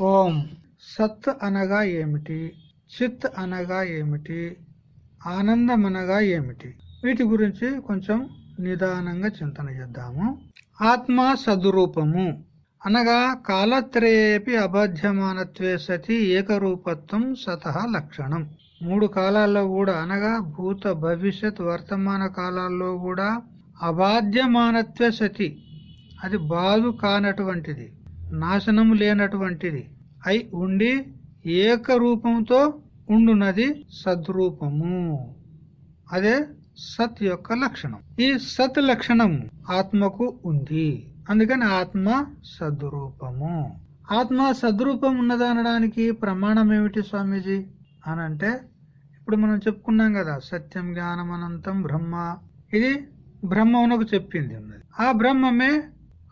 ఓం. సత్ అనగా ఏమిటి? చిత్ అనగా ఏమిటి? ఆనందం అనగా ఏమిటి? వీటి గురించి కొంచెం నిదానంగా చింతన చేద్దాము. ఆత్మ సదురూపము. అనగా కాలత్రయేపి అబాధ్యమానత్వే సతి ఏకరూపత్వం సత లక్షణం. మూడు కాలాల్లో కూడా అనగా భూత భవిష్యత్ వర్తమాన కాలాల్లో కూడా అబాధ్యమానత్వే సతి. అది బాధు కానటువంటిది. నాశనము లేనటువంటిది. అయి ఉండి ఏకరూపంతో ఉండునది సద్రూపము. అదే సత్ యొక్క లక్షణం. ఈ సత్ లక్షణం ఆత్మకు ఉంది. అందుకని ఆత్మ సద్రూపము. ఆత్మ సద్రూపం ఉన్నదనడానికి ప్రమాణం ఏమిటి స్వామీజీ? అని అంటే ఇప్పుడు మనం చెప్పుకున్నాం కదా సత్యం జ్ఞానం అనంతం బ్రహ్మ. ఇది బ్రహ్మమునకు చెప్పింది ఉన్నది. ఆ బ్రహ్మమే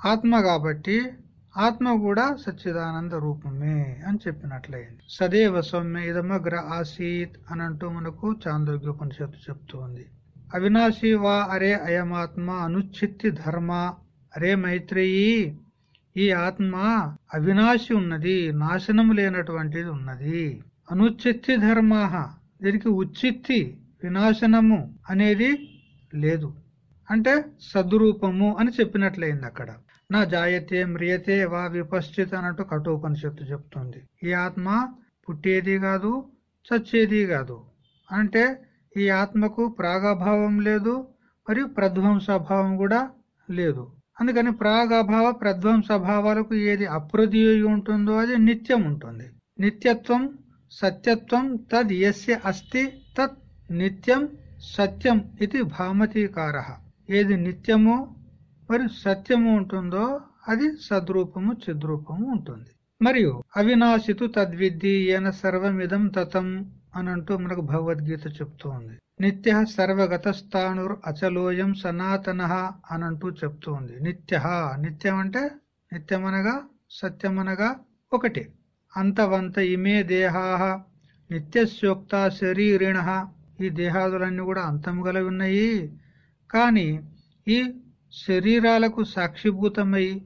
ఆత్మ కాబట్టి ఆత్మ కూడా సచ్చిదానంద రూపమే అని చెప్పినట్లయింది. సదేవ సౌమ్య ఇదమగ్ర ఆసీత్ అని అంటూ మనకు చాంద్రోగ్యోపనిషత్తు చెప్తూ ఉంది అవినాశి వా అరే అయమాత్మ అనుచిత్తి ధర్మ. అరే మైత్రేయి ఈ ఆత్మ అవినాశి ఉన్నది నాశనం లేనటువంటిది ఉన్నది. అనుచిత్తి ధర్మ దీనికి ఉచిత్తి వినాశనము అనేది లేదు. అంటే సద్రూపము అని చెప్పినట్లయింది అక్కడ. నా జాయతే మ్రియతే వా విపశ్చిత్ అన్నట్టు కఠోపనిషత్తు చెప్తుంది. ఈ ఆత్మ పుట్టేది కాదు చచ్చేది కాదు. అంటే ఈ ఆత్మకు ప్రాగభావం లేదు మరియు ప్రధ్వంసభావం కూడా లేదు. అందుకని ప్రాగభావ ప్రధ్వంసభావాలకు ఏది అప్రతియోగి ఉంటుందో అది నిత్యం ఉంటుంది. నిత్యత్వం సత్యత్వం తద్ యస్య అస్తి తత్ నిత్యం సత్యం ఇది భామతీకార. ఏది నిత్యమో మరి సత్యము ఉంటుందో అది సద్రూపము చిద్రూపము ఉంటుంది. మరియు అవినాశితు తద్విద్ది ఏన సర్వమిదం తతం అని అంటూ మనకు భగవద్గీత చెప్తూ ఉంది. నిత్య సర్వగత స్థానుర్ అచలోయం సనాతన అనంటూ చెప్తూ ఉంది. నిత్య నిత్యం అంటే నిత్యమనగా సత్యమనగా ఒకటి. అంతవంత ఇమే దేహా నిత్యశోక్త శరీరిణ. ఈ దేహాదులన్నీ కూడా అంతం గలవి ఉన్నాయి. కానీ ఈ శరీరాలకు సాక్షిభూతమై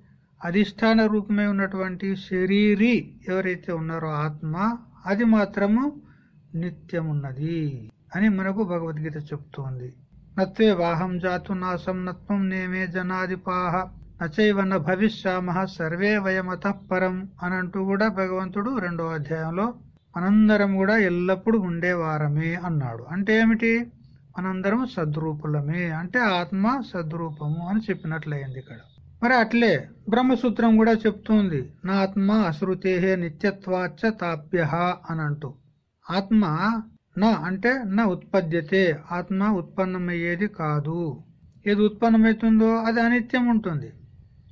అధిష్టాన రూపమై ఉన్నటువంటి శరీరి ఎవరైతే ఉన్నారో ఆత్మ అది మాత్రము నిత్యమున్నది అని మనకు భగవద్గీత చెప్తోంది. నత్వే వాహం జాతు నాశం నత్వం నేమే జనాధిపాహ నచైవ న భవిష్యామ సర్వే వయమత పరం అని అంటూ కూడా భగవంతుడు రెండో అధ్యాయంలో మనందరం కూడా ఎల్లప్పుడూ ఉండేవారమే అన్నాడు. అంటే ఏమిటి? మనందరం సద్రూపులమే. అంటే ఆత్మ సద్రూపము అని చెప్పినట్లయింది ఇక్కడ. మరి అట్లే బ్రహ్మసూత్రం కూడా చెప్తుంది. నా ఆత్మ అశ్రుతేహే నిత్యత్వాచ తాప్య అని అంటూ ఆత్మ నా అంటే నా ఉత్పద్యతే. ఆత్మ ఉత్పన్నమయ్యేది కాదు. ఏది ఉత్పన్నమవుతుందో అది అనిత్యం ఉంటుంది.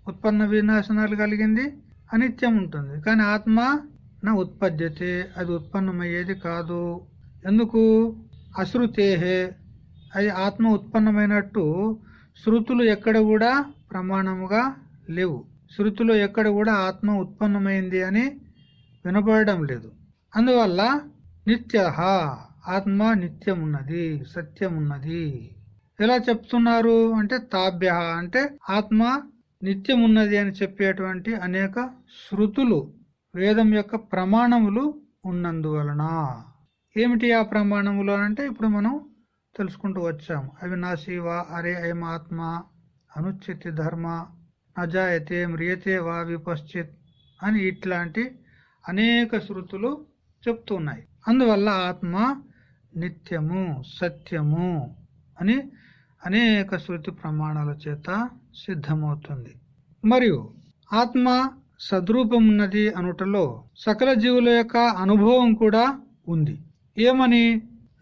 ఉత్పన్న వినాశనాలు కలిగింది అనిత్యం ఉంటుంది. కానీ ఆత్మ నా ఉత్పద్యతే. అది ఉత్పన్నమయ్యేది కాదు. ఎందుకు? అశ్రుతేహే అది ఆత్మ ఉత్పన్నమైనట్టు శృతులు ఎక్కడ కూడా ప్రమాణముగా లేవు. శృతిలో ఎక్కడ కూడా ఆత్మ ఉత్పన్నమైంది అని వినపడడం లేదు. అందువల్ల నిత్య ఆత్మ నిత్యమున్నది సత్యమున్నది. ఎలా చెప్తున్నారు అంటే తాభ్య అంటే ఆత్మ నిత్యమున్నది అని చెప్పేటువంటి అనేక శృతులు వేదం యొక్క ప్రమాణములు ఉన్నందువలన. ఏమిటి ఆ ప్రమాణములు అంటే ఇప్పుడు మనం తెలుసుకుంటూ వచ్చాము అవినాశి వా అరే అయం ఆత్మ అనుచితి ధర్మ అజాయతే మ్రియతే వా విపశ్చిత్ అని ఇట్లాంటి అనేక శృతులు చెప్తున్నాయి అందువల్ల ఆత్మ నిత్యము సత్యము అని అనేక శృతి ప్రమాణాల చేత సిద్ధమవుతుంది. మరియు ఆత్మ సద్రూపం ఉన్నది అనుటలో సకల జీవుల యొక్క అనుభవం కూడా ఉంది. ఏమని?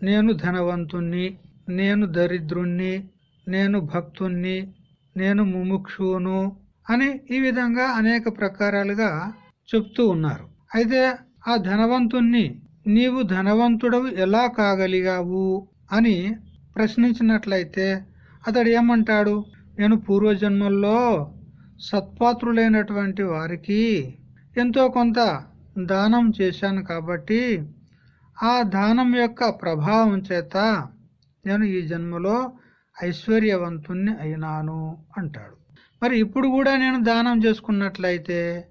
నేను ధనవంతుణ్ణి నేను దరిద్రుణ్ణి నేను భక్తుణ్ణి నేను ముముక్షువును అని ఈ విధంగా అనేక ప్రకారాలుగా చెప్తూ ఉన్నారు. అయితే ఆ ధనవంతుణ్ణి నీవు ధనవంతుడవు ఎలా కాగలిగావు అని ప్రశ్నించినట్లయితే అతడు ఏమంటాడు? నేను పూర్వజన్మల్లో సత్పాత్రులైనటువంటి వారికి ఎంతో కొంత దానం చేశాను కాబట్టి ఆ దానం యొక్క ప్రభావం చేత నేను ఈ జన్మలో ఐశ్వర్యవంతుణ్ణి అయినాను అంటాడు. మరి ఇప్పుడు కూడా నేను దానం చేసుకున్నట్లయితే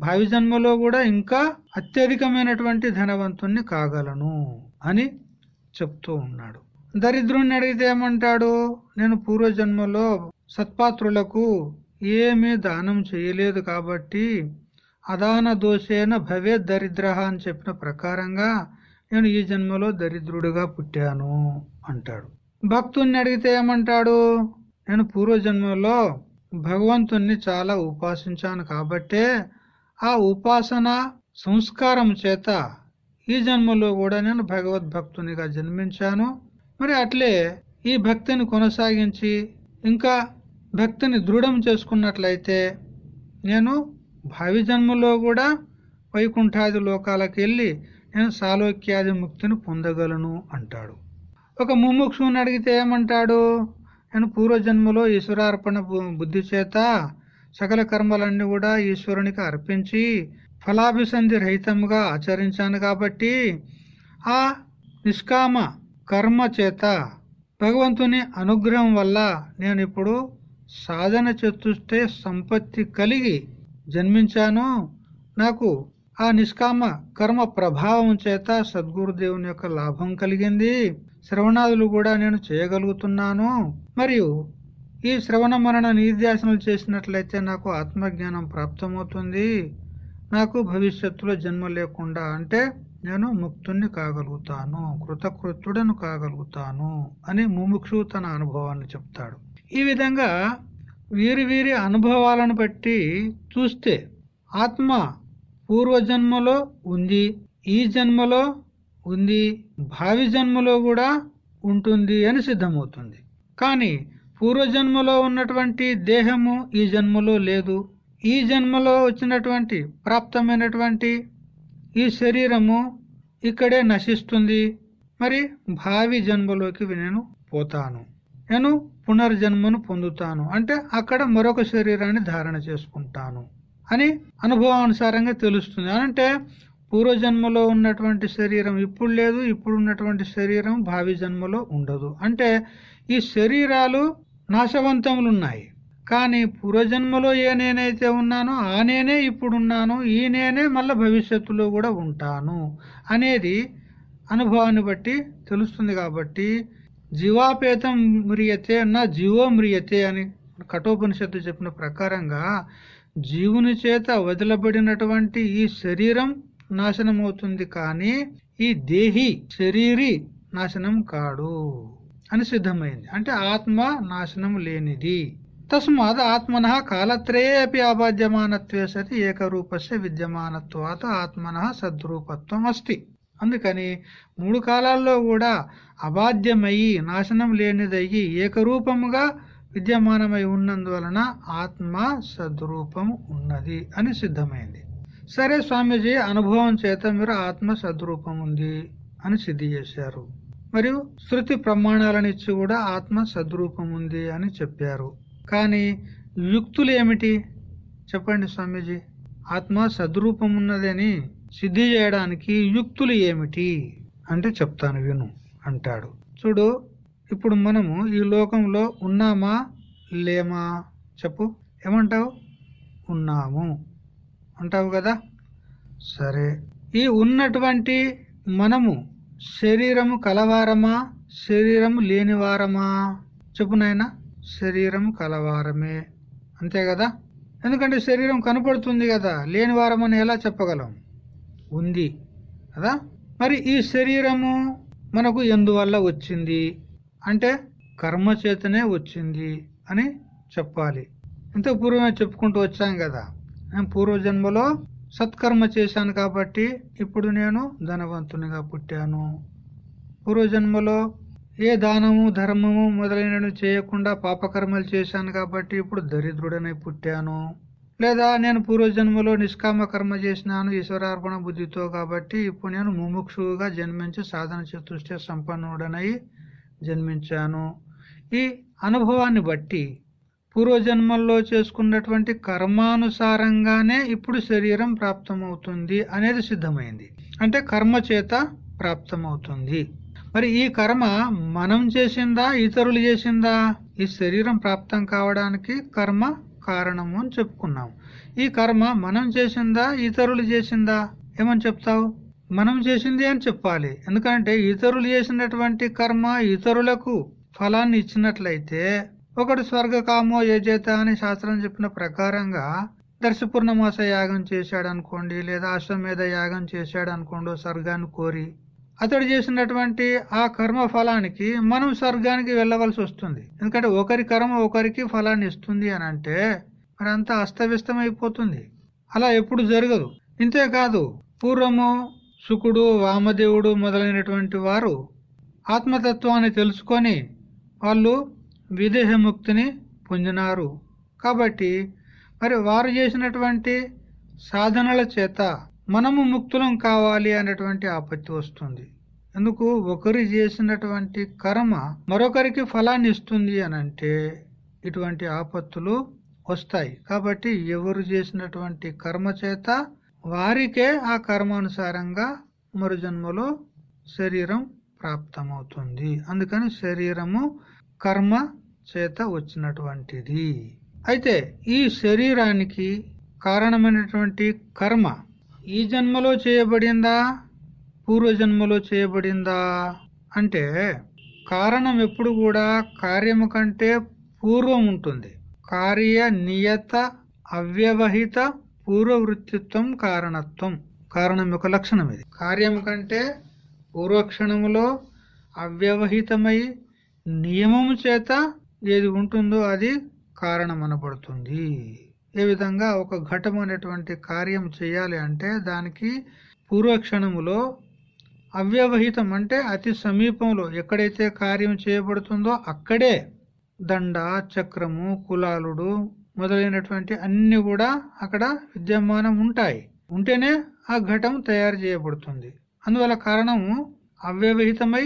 భావి జన్మలో కూడా ఇంకా అత్యధికమైనటువంటి ధనవంతుణ్ణి కాగలను అని చెప్తూ ఉన్నాడు. దరిద్రుణ్ణి అడిగితే ఏమంటాడు? నేను పూర్వజన్మలో సత్పాత్రులకు ఏమీ దానం చేయలేదు కాబట్టి అదాన దోషేన భవే దరిద్ర అని చెప్పిన ప్రకారంగా నేను ఈ జన్మలో దరిద్రుడిగా పుట్టాను. అంటాడు. భక్తుణ్ణి అడిగితే ఏమంటాడు? నేను పూర్వజన్మలో భగవంతుణ్ణి చాలా ఉపాసించాను కాబట్టే ఆ ఉపాసన సంస్కారం చేత ఈ జన్మలో కూడా నేను భగవద్భక్తునిగా జన్మించాను. మరి అట్లే ఈ భక్తిని కొనసాగించి ఇంకా భక్తిని దృఢం చేసుకున్నట్లయితే నేను భావి జన్మలో కూడా వైకుంఠాది లోకాలకు వెళ్ళి నేను సాలోక్యాది ముక్తిని పొందగలను అంటాడు. ఒక ముముక్షుని అడిగితే ఏమంటాడు? నేను పూర్వజన్మలో ఈశ్వరార్పణ బుద్ధి చేత సకల కర్మలన్నీ కూడా ఈశ్వరునికి అర్పించి ఫలాభిసంధి రహితంగా ఆచరించాను కాబట్టి ఆ నిష్కామ కర్మ చేత భగవంతుని అనుగ్రహం వల్ల నేను ఇప్పుడు సాధన చతుష్టే సంపత్తి కలిగి జన్మించాను. నాకు ఆ నిష్కామ కర్మ ప్రభావం చేత సద్గురుదేవుని యొక్క లాభం కలిగింది. శ్రవణాదులు కూడా నేను చేయగలుగుతున్నాను. మరియు ఈ శ్రవణ మరణ నిర్ధ్యాసనలు చేసినట్లయితే నాకు ఆత్మజ్ఞానం ప్రాప్తమవుతుంది. నాకు భవిష్యత్తులో జన్మ లేకుండా అంటే నేను ముక్తుణ్ణి కాగలుగుతాను కృతకృత్యుడను కాగలుగుతాను అని ముముక్షు తన అనుభవాన్ని చెప్తాడు. ఈ విధంగా వీరి వీరి అనుభవాలను బట్టి చూస్తే ఆత్మ పూర్వజన్మలో ఉంది ఈ జన్మలో ఉంది భావి జన్మలో కూడా ఉంటుంది అని సిద్ధమవుతుంది. కానీ పూర్వజన్మలో ఉన్నటువంటి దేహము ఈ జన్మలో లేదు. ఈ జన్మలో వచ్చినటువంటి ప్రాప్తమైనటువంటి ఈ శరీరము ఇక్కడే నశిస్తుంది. మరి భావి జన్మలోకి నేను పోతాను. నేను పునర్జన్మను పొందుతాను. అంటే అక్కడ మరొక శరీరాన్ని ధారణ చేసుకుంటాను అని అనుభవానుసారంగా తెలుస్తుంది. అంటే పూర్వజన్మలో ఉన్నటువంటి శరీరం ఇప్పుడు లేదు ఇప్పుడు ఉన్నటువంటి శరీరం భావి జన్మలో ఉండదు. అంటే ఈ శరీరాలు నాశవంతములు ఉన్నాయి కానీ పూర్వజన్మలో ఏ నేనైతే ఉన్నానో ఆ నేనే ఇప్పుడున్నాను ఈ నేనే మళ్ళీ భవిష్యత్తులో కూడా ఉంటాను అనేది అనుభవాన్ని బట్టి తెలుస్తుంది కాబట్టి జీవాపేతం మ్రియతే నా జీవో మ్రియతే అని కఠోపనిషత్తు చెప్పిన ప్రకారంగా జీవుని చేత వదిలబడినటువంటి ఈ శరీరం నాశనం అవుతుంది కానీ ఈ దేహి శరీరి నాశనం కాడు అని సిద్ధమైంది. అంటే ఆత్మ నాశనం లేనిది. తస్మాత్ ఆత్మన కాలత్రయే అపి అబాధ్యమానత్వే సతి ఏకరూపస్య విద్యమానత్వాత ఆత్మన సద్రూపత్వం అస్తి. అందుకని మూడు కాలాల్లో కూడా అబాధ్యమయ్యి నాశనం లేనిదయ్యి ఏకరూపముగా విద్యమానమై ఉన్నందువలన ఆత్మ సద్రూపం ఉన్నది అని సిద్ధమైంది. సరే స్వామీజీ అనుభవం చేత మీరు ఆత్మ సద్రూపం ఉంది అని సిద్ధి చేశారు. మరియు శృతి ప్రమాణాలను ఇచ్చి కూడా ఆత్మ సద్రూపం ఉంది అని చెప్పారు. కానీ యుక్తులు ఏమిటి? చెప్పండి స్వామీజీ. ఆత్మ సద్రూపం ఉన్నదని సిద్ధి చేయడానికి యుక్తులు ఏమిటి అంటే చెప్తాను విను అంటాడు. చూడు ఇప్పుడు మనము ఈ లోకంలో ఉన్నామా? లేమా? చెప్పు. ఏమంటావు? ఉన్నాము. అంటావు కదా? సరే. ఈ ఉన్నటువంటి మనము శరీరము కలవారమా? శరీరము లేనివారమా? చెప్పు నాయన. శరీరం కలవారమే. అంతే కదా? ఎందుకంటే శరీరం కనపడుతుంది కదా లేని వారమని ఎలా చెప్పగలం? ఉంది కదా? మరి ఈ శరీరము మనకు ఎందువల్ల వచ్చింది? అంటే కర్మ చేతనే వచ్చింది అని చెప్పాలి. ఇంత పూర్వమే చెప్పుకుంటూ వచ్చాం కదా. పూర్వజన్మలో సత్కర్మ చేశాను కాబట్టి ఇప్పుడు నేను ధనవంతునిగా పుట్టాను. పూర్వజన్మలో ఏ దానము ధర్మము మొదలైనవి చేయకుండా పాపకర్మలు చేశాను కాబట్టి ఇప్పుడు దరిద్రుడనై పుట్టాను. లేదా నేను పూర్వజన్మలో నిష్కామ కర్మ చేసినాను ఈశ్వరార్పణ బుద్ధితో కాబట్టి ఇప్పుడు నేను ముముక్షువుగా జన్మించి సాధన చతుష్ట సంపన్నుడనై జన్మించాను. ఈ అనుభవాన్ని బట్టి పూర్వజన్మల్లో చేసుకున్నటువంటి కర్మానుసారంగానే ఇప్పుడు శరీరం ప్రాప్తమవుతుంది అనేది సిద్ధమైంది. అంటే కర్మ చేత ప్రాప్తమవుతుంది. మరి ఈ కర్మ మనం చేసిందా ఇతరులు చేసిందా? ఈ శరీరం ప్రాప్తం కావడానికి కర్మ కారణము అని చెప్పుకున్నాం. ఈ కర్మ మనం చేసిందా ఇతరులు చేసిందా? ఏమని చెప్తావు? మనం చేసింది అని చెప్పాలి. ఎందుకంటే ఇతరులు చేసినటువంటి కర్మ ఇతరులకు ఫలాన్ని ఇచ్చినట్లయితే ఒకడు స్వర్గకామో ఏజేత యజేత అని శాస్త్రం చెప్పిన ప్రకారంగా దర్శపూర్ణమాస యాగం చేశాడు అనుకోండి లేదా అశ్వమేధ యాగం చేశాడు అనుకోండి స్వర్గాన్ని కోరి అతడు చేసినటువంటి ఆ కర్మ ఫలానికి మనం స్వర్గానికి వెళ్ళవలసి వస్తుంది. ఎందుకంటే ఒకరి కర్మ ఒకరికి ఫలాన్ని ఇస్తుంది అని అంటే మరి అంతా అస్తవ్యస్తం అయిపోతుంది అలా ఎప్పుడు జరగదు. ఇంతేకాదు పూర్వము శుకుడు వామదేవుడు మొదలైనటువంటి వారు ఆత్మతత్వాన్ని తెలుసుకొని వాళ్ళు విదేహముక్తిని పొందినారు. కాబట్టి మరి వారు చేసినటువంటి సాధనల చేత మనము ముక్తులం కావాలి అనేటువంటి ఆపత్తి వస్తుంది. ఎందుకు? ఒకరు చేసినటువంటి కర్మ మరొకరికి ఫలాన్ని ఇస్తుంది అని అంటే ఇటువంటి ఆపత్తులు వస్తాయి. కాబట్టి ఎవరు చేసినటువంటి కర్మ చేత వారికే ఆ కర్మానుసారంగా మరు జన్మలో శరీరం ప్రాప్తమవుతుంది. అందుకని శరీరము కర్మ చేత వచ్చినటువంటిది. అయితే ఈ శరీరానికి కారణమైనటువంటి కర్మ ఈ జన్మలో చేయబడిందా? పూర్వజన్మలో చేయబడిందా? అంటే కారణం ఎప్పుడు కూడా కార్యము కంటే పూర్వం ఉంటుంది. కార్య నియత అవ్యవహిత పూర్వవృత్తిత్వం కారణత్వం. కారణం యొక్క లక్షణం ఇది. కార్యం కంటే పూర్వక్షణములో అవ్యవహితమై నియమము చేత ఏది ఉంటుందో అది కారణం అనబడుతుంది ఏ విధంగా ఒక ఘటం అనేటువంటి కార్యం చేయాలి అంటే దానికి పూర్వక్షణములో అవ్యవహితం అంటే అతి సమీపంలో ఎక్కడైతే కార్యం చేయబడుతుందో అక్కడే దండ చక్రము కులాలుడు మొదలైనటువంటి అన్ని కూడా అక్కడ విద్యమానం ఉంటాయి. ఉంటేనే ఆ ఘటం తయారు చేయబడుతుంది. అందువల్ల కారణము అవ్యవహితమై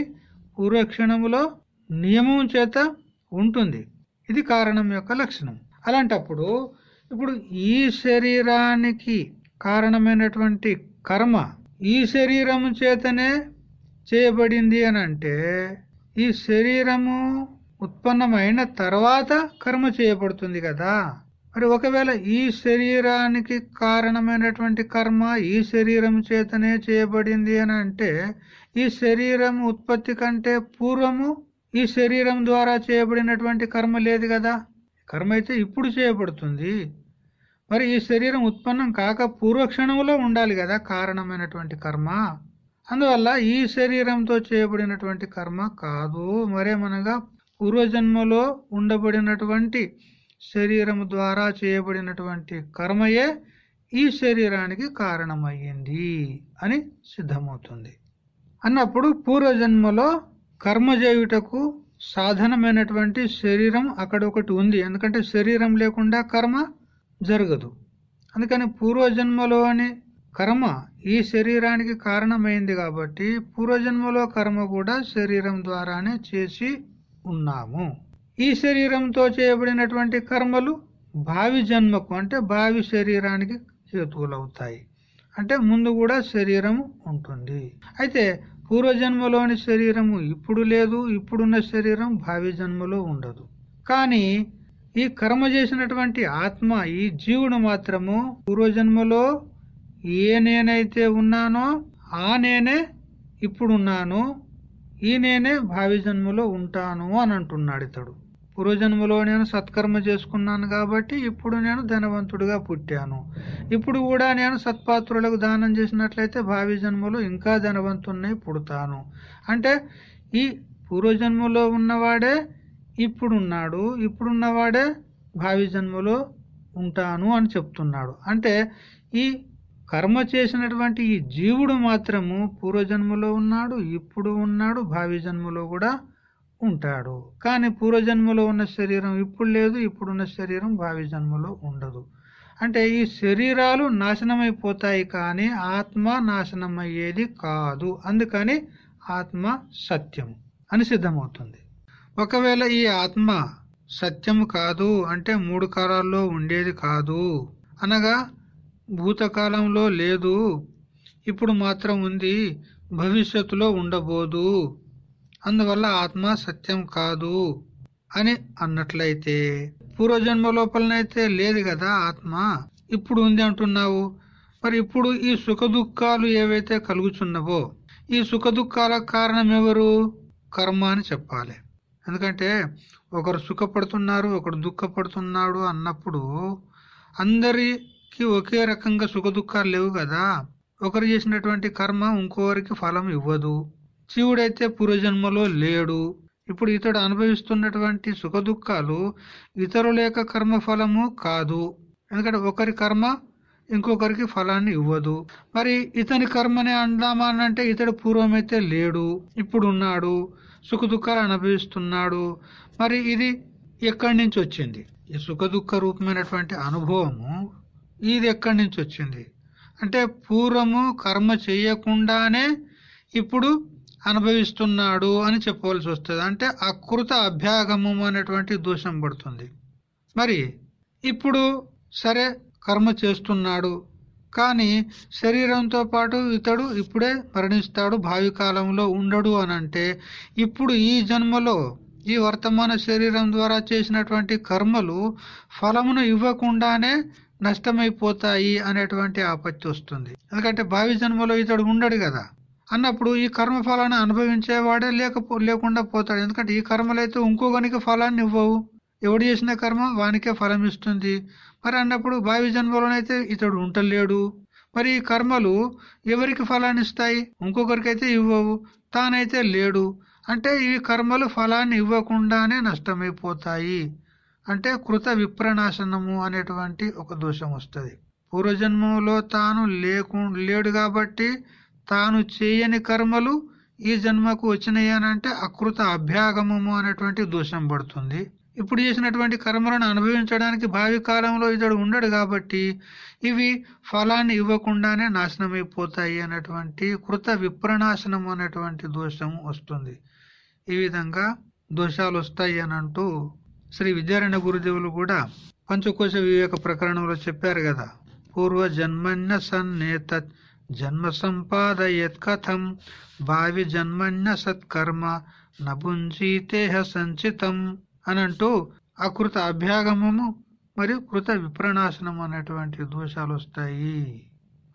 పూర్వక్షణములో నియమం చేత ఉంటుంది. ఇది కారణం యొక్క లక్షణం. అలాంటప్పుడు ఇప్పుడు ఈ శరీరానికి కారణమైనటువంటి కర్మ ఈ శరీరం చేతనే చేయబడింది అని అంటే ఈ శరీరము ఉత్పన్నమైన తర్వాత కర్మ చేయబడుతుంది కదా. మరి ఒకవేళ ఈ శరీరానికి కారణమైనటువంటి కర్మ ఈ శరీరం చేతనే చేయబడింది అని అంటే ఈ శరీరం ఉత్పత్తి కంటే పూర్వము ఈ శరీరం ద్వారా చేయబడినటువంటి కర్మ లేదు కదా? కర్మ అయితే ఇప్పుడు చేయబడుతుంది. మరి ఈ శరీరం ఉత్పన్నం కాక పూర్వక్షణంలో ఉండాలి కదా కారణమైనటువంటి కర్మ? అందువల్ల ఈ శరీరంతో చేయబడినటువంటి కర్మ కాదు. మరేమనగా పూర్వజన్మలో ఉండబడినటువంటి శరీరం ద్వారా చేయబడినటువంటి కర్మయే ఈ శరీరానికి కారణమయ్యింది అని సిద్ధమవుతుంది. అన్నప్పుడు పూర్వజన్మలో కర్మ చేయుటకు సాధనమైనటువంటి శరీరం అక్కడ ఒకటి ఉంది. ఎందుకంటే శరీరం లేకుండా కర్మ జరగదు. అందుకని పూర్వజన్మలోని కర్మ ఈ శరీరానికి కారణమైంది కాబట్టి పూర్వజన్మలో కర్మ కూడా శరీరం ద్వారానే చేసి ఉన్నాము. ఈ శరీరంతో చేయబడినటువంటి కర్మలు భావి జన్మకు అంటే భావి శరీరానికి హేతువులవుతాయి అంటే ముందు కూడా శరీరం ఉంటుంది. అయితే పూర్వజన్మలోని శరీరము ఇప్పుడు లేదు ఇప్పుడున్న శరీరం భావి జన్మలో ఉండదు. కానీ ఈ కర్మ చేసినటువంటి ఆత్మ ఈ జీవుడు మాత్రము పూర్వజన్మలో ఏ నేనైతే ఉన్నానో ఆ నేనే ఇప్పుడున్నాను ఈ నేనే భావి జన్మలో ఉంటాను అని అంటున్నాడు ఇతడు. పూర్వజన్మలో నేను సత్కర్మ చేసుకున్నాను కాబట్టి ఇప్పుడు నేను ధనవంతుడిగా పుట్టాను. ఇప్పుడు కూడా నేను సత్పాత్రులకు దానం చేసినట్లయితే భావి జన్మలో ఇంకా ధనవంతుడిని పుడతాను. అంటే ఈ పూర్వజన్మలో ఉన్నవాడే ఇప్పుడున్నాడు ఇప్పుడున్నవాడే భావి జన్మలో ఉంటాను అని చెప్తున్నాడు. అంటే ఈ కర్మ చేసినటువంటి ఈ జీవుడు మాత్రము పూర్వజన్మలో ఉన్నాడు ఇప్పుడు ఉన్నాడు భావి జన్మలో కూడా ఉంటాడు. కానీ పూర్వజన్మలో ఉన్న శరీరం ఇప్పుడు లేదు ఇప్పుడున్న శరీరం భావి జన్మలో ఉండదు. అంటే ఈ శరీరాలు నాశనమైపోతాయి కానీ ఆత్మ నాశనమయ్యేది కాదు. అందుకని ఆత్మ సత్యం అని సిద్ధమవుతుంది. ఒకవేళ ఈ ఆత్మ సత్యము కాదు అంటే మూడు కాలాల్లో ఉండేది కాదు. అనగా భూతకాలంలో లేదు. ఇప్పుడు మాత్రం ఉంది భవిష్యత్తులో ఉండబోదు. అందువల్ల ఆత్మ సత్యం కాదు అని అన్నట్లయితే పూర్వజన్మ లోపలనైతే లేదు కదా ఆత్మ? ఇప్పుడు ఉంది అంటున్నావు. మరి ఇప్పుడు ఈ సుఖ దుఃఖాలు ఏవైతే కలుగుచున్నవో ఈ సుఖ దుఃఖాల కారణం ఎవరు? కర్మ అని చెప్పాలి. ఎందుకంటే ఒకరు సుఖపడుతున్నారు ఒకరు దుఃఖపడుతున్నాడు అన్నప్పుడు అందరికి ఒకే రకంగా సుఖ దుఃఖాలు లేవు కదా. ఒకరు చేసినటువంటి కర్మ ఇంకొకరికి ఫలం ఇవ్వదు. జీవుడైతే పూర్వజన్మలో లేడు. ఇప్పుడు ఇతడు అనుభవిస్తున్నటువంటి సుఖ దుఃఖాలు ఇతరుల యొక్క కర్మ ఫలము కాదు. ఎందుకంటే ఒకరి కర్మ ఇంకొకరికి ఫలాన్ని ఇవ్వదు. మరి ఇతని కర్మనే అందామా అంటే ఇతడు పూర్వమైతే లేడు. ఇప్పుడున్నాడు. సుఖ దుఃఖాలు అనుభవిస్తున్నాడు. మరి ఇది ఎక్కడి నుంచి వచ్చింది? ఈ సుఖ దుఃఖ రూపమైనటువంటి అనుభవము ఇది ఎక్కడి నుంచి వచ్చింది? అంటే పూర్వము కర్మ చేయకుండానే ఇప్పుడు అనుభవిస్తున్నాడు అని చెప్పవలసి వస్తుంది. అంటే అకృత అభ్యాగమం అనేటువంటి దోషం పడుతుంది. మరి ఇప్పుడు సరే కర్మ చేస్తున్నాడు. కానీ శరీరంతో పాటు ఇతడు ఇప్పుడే మరణిస్తాడు. భావి కాలంలో ఉండడు అని అంటే ఇప్పుడు ఈ జన్మలో ఈ వర్తమాన శరీరం ద్వారా చేసినటువంటి కర్మలు ఫలమును ఇవ్వకుండానే నష్టమైపోతాయి అనేటువంటి ఆపత్తి వస్తుంది. ఎందుకంటే భావి జన్మలో ఇతడు ఉండడు కదా. అన్నప్పుడు ఈ కర్మ ఫలాన్ని అనుభవించేవాడే లేకపో లేకుండా పోతాడు. ఎందుకంటే ఈ కర్మలైతే ఇంకొకనికి ఫలాన్ని ఇవ్వవు. ఎవడు చేసిన కర్మ వానికే ఫలం ఇస్తుంది. మరి అన్నప్పుడు భావి జన్మలోనైతే ఇతడు ఉంటలేడు మరి ఈ కర్మలు ఎవరికి ఫలాన్ని ఇస్తాయి? ఇంకొకరికైతే ఇవ్వవు. తానైతే లేడు. అంటే ఈ కర్మలు ఫలాన్ని ఇవ్వకుండానే నష్టమైపోతాయి. అంటే కృత విప్రనాశనము అనేటువంటి ఒక దోషం వస్తుంది. పూర్వజన్మంలో తాను లేకు లేడు కాబట్టి తాను చేయని కర్మలు ఈ జన్మకు వచ్చినాయి అని అంటే అకృత అభ్యాగమము అనేటువంటి దోషం పడుతుంది. ఇప్పుడు చేసినటువంటి కర్మలను అనుభవించడానికి భావి కాలంలో ఇతడు ఉండడు కాబట్టి ఇవి ఫలాన్ని ఇవ్వకుండానే నాశనమైపోతాయి అనేటువంటి కృత విప్రనాశనం అనేటువంటి దోషం వస్తుంది. ఈ విధంగా దోషాలు వస్తాయి అని అంటూ శ్రీ విద్యారాయణ గురుదేవులు కూడా పంచకోశ వివేక ప్రకరణంలో చెప్పారు కదా. పూర్వ జన్మన్య సన్నేత జన్మ సంపాదయత్ కథం భావి జన్మణ్య సత్కర్మ నభుంజీతేహ సంచితం అని అంటూ అకృత అభ్యాగమము మరియు కృత విప్రనాశనం అనేటువంటి దోషాలు వస్తాయి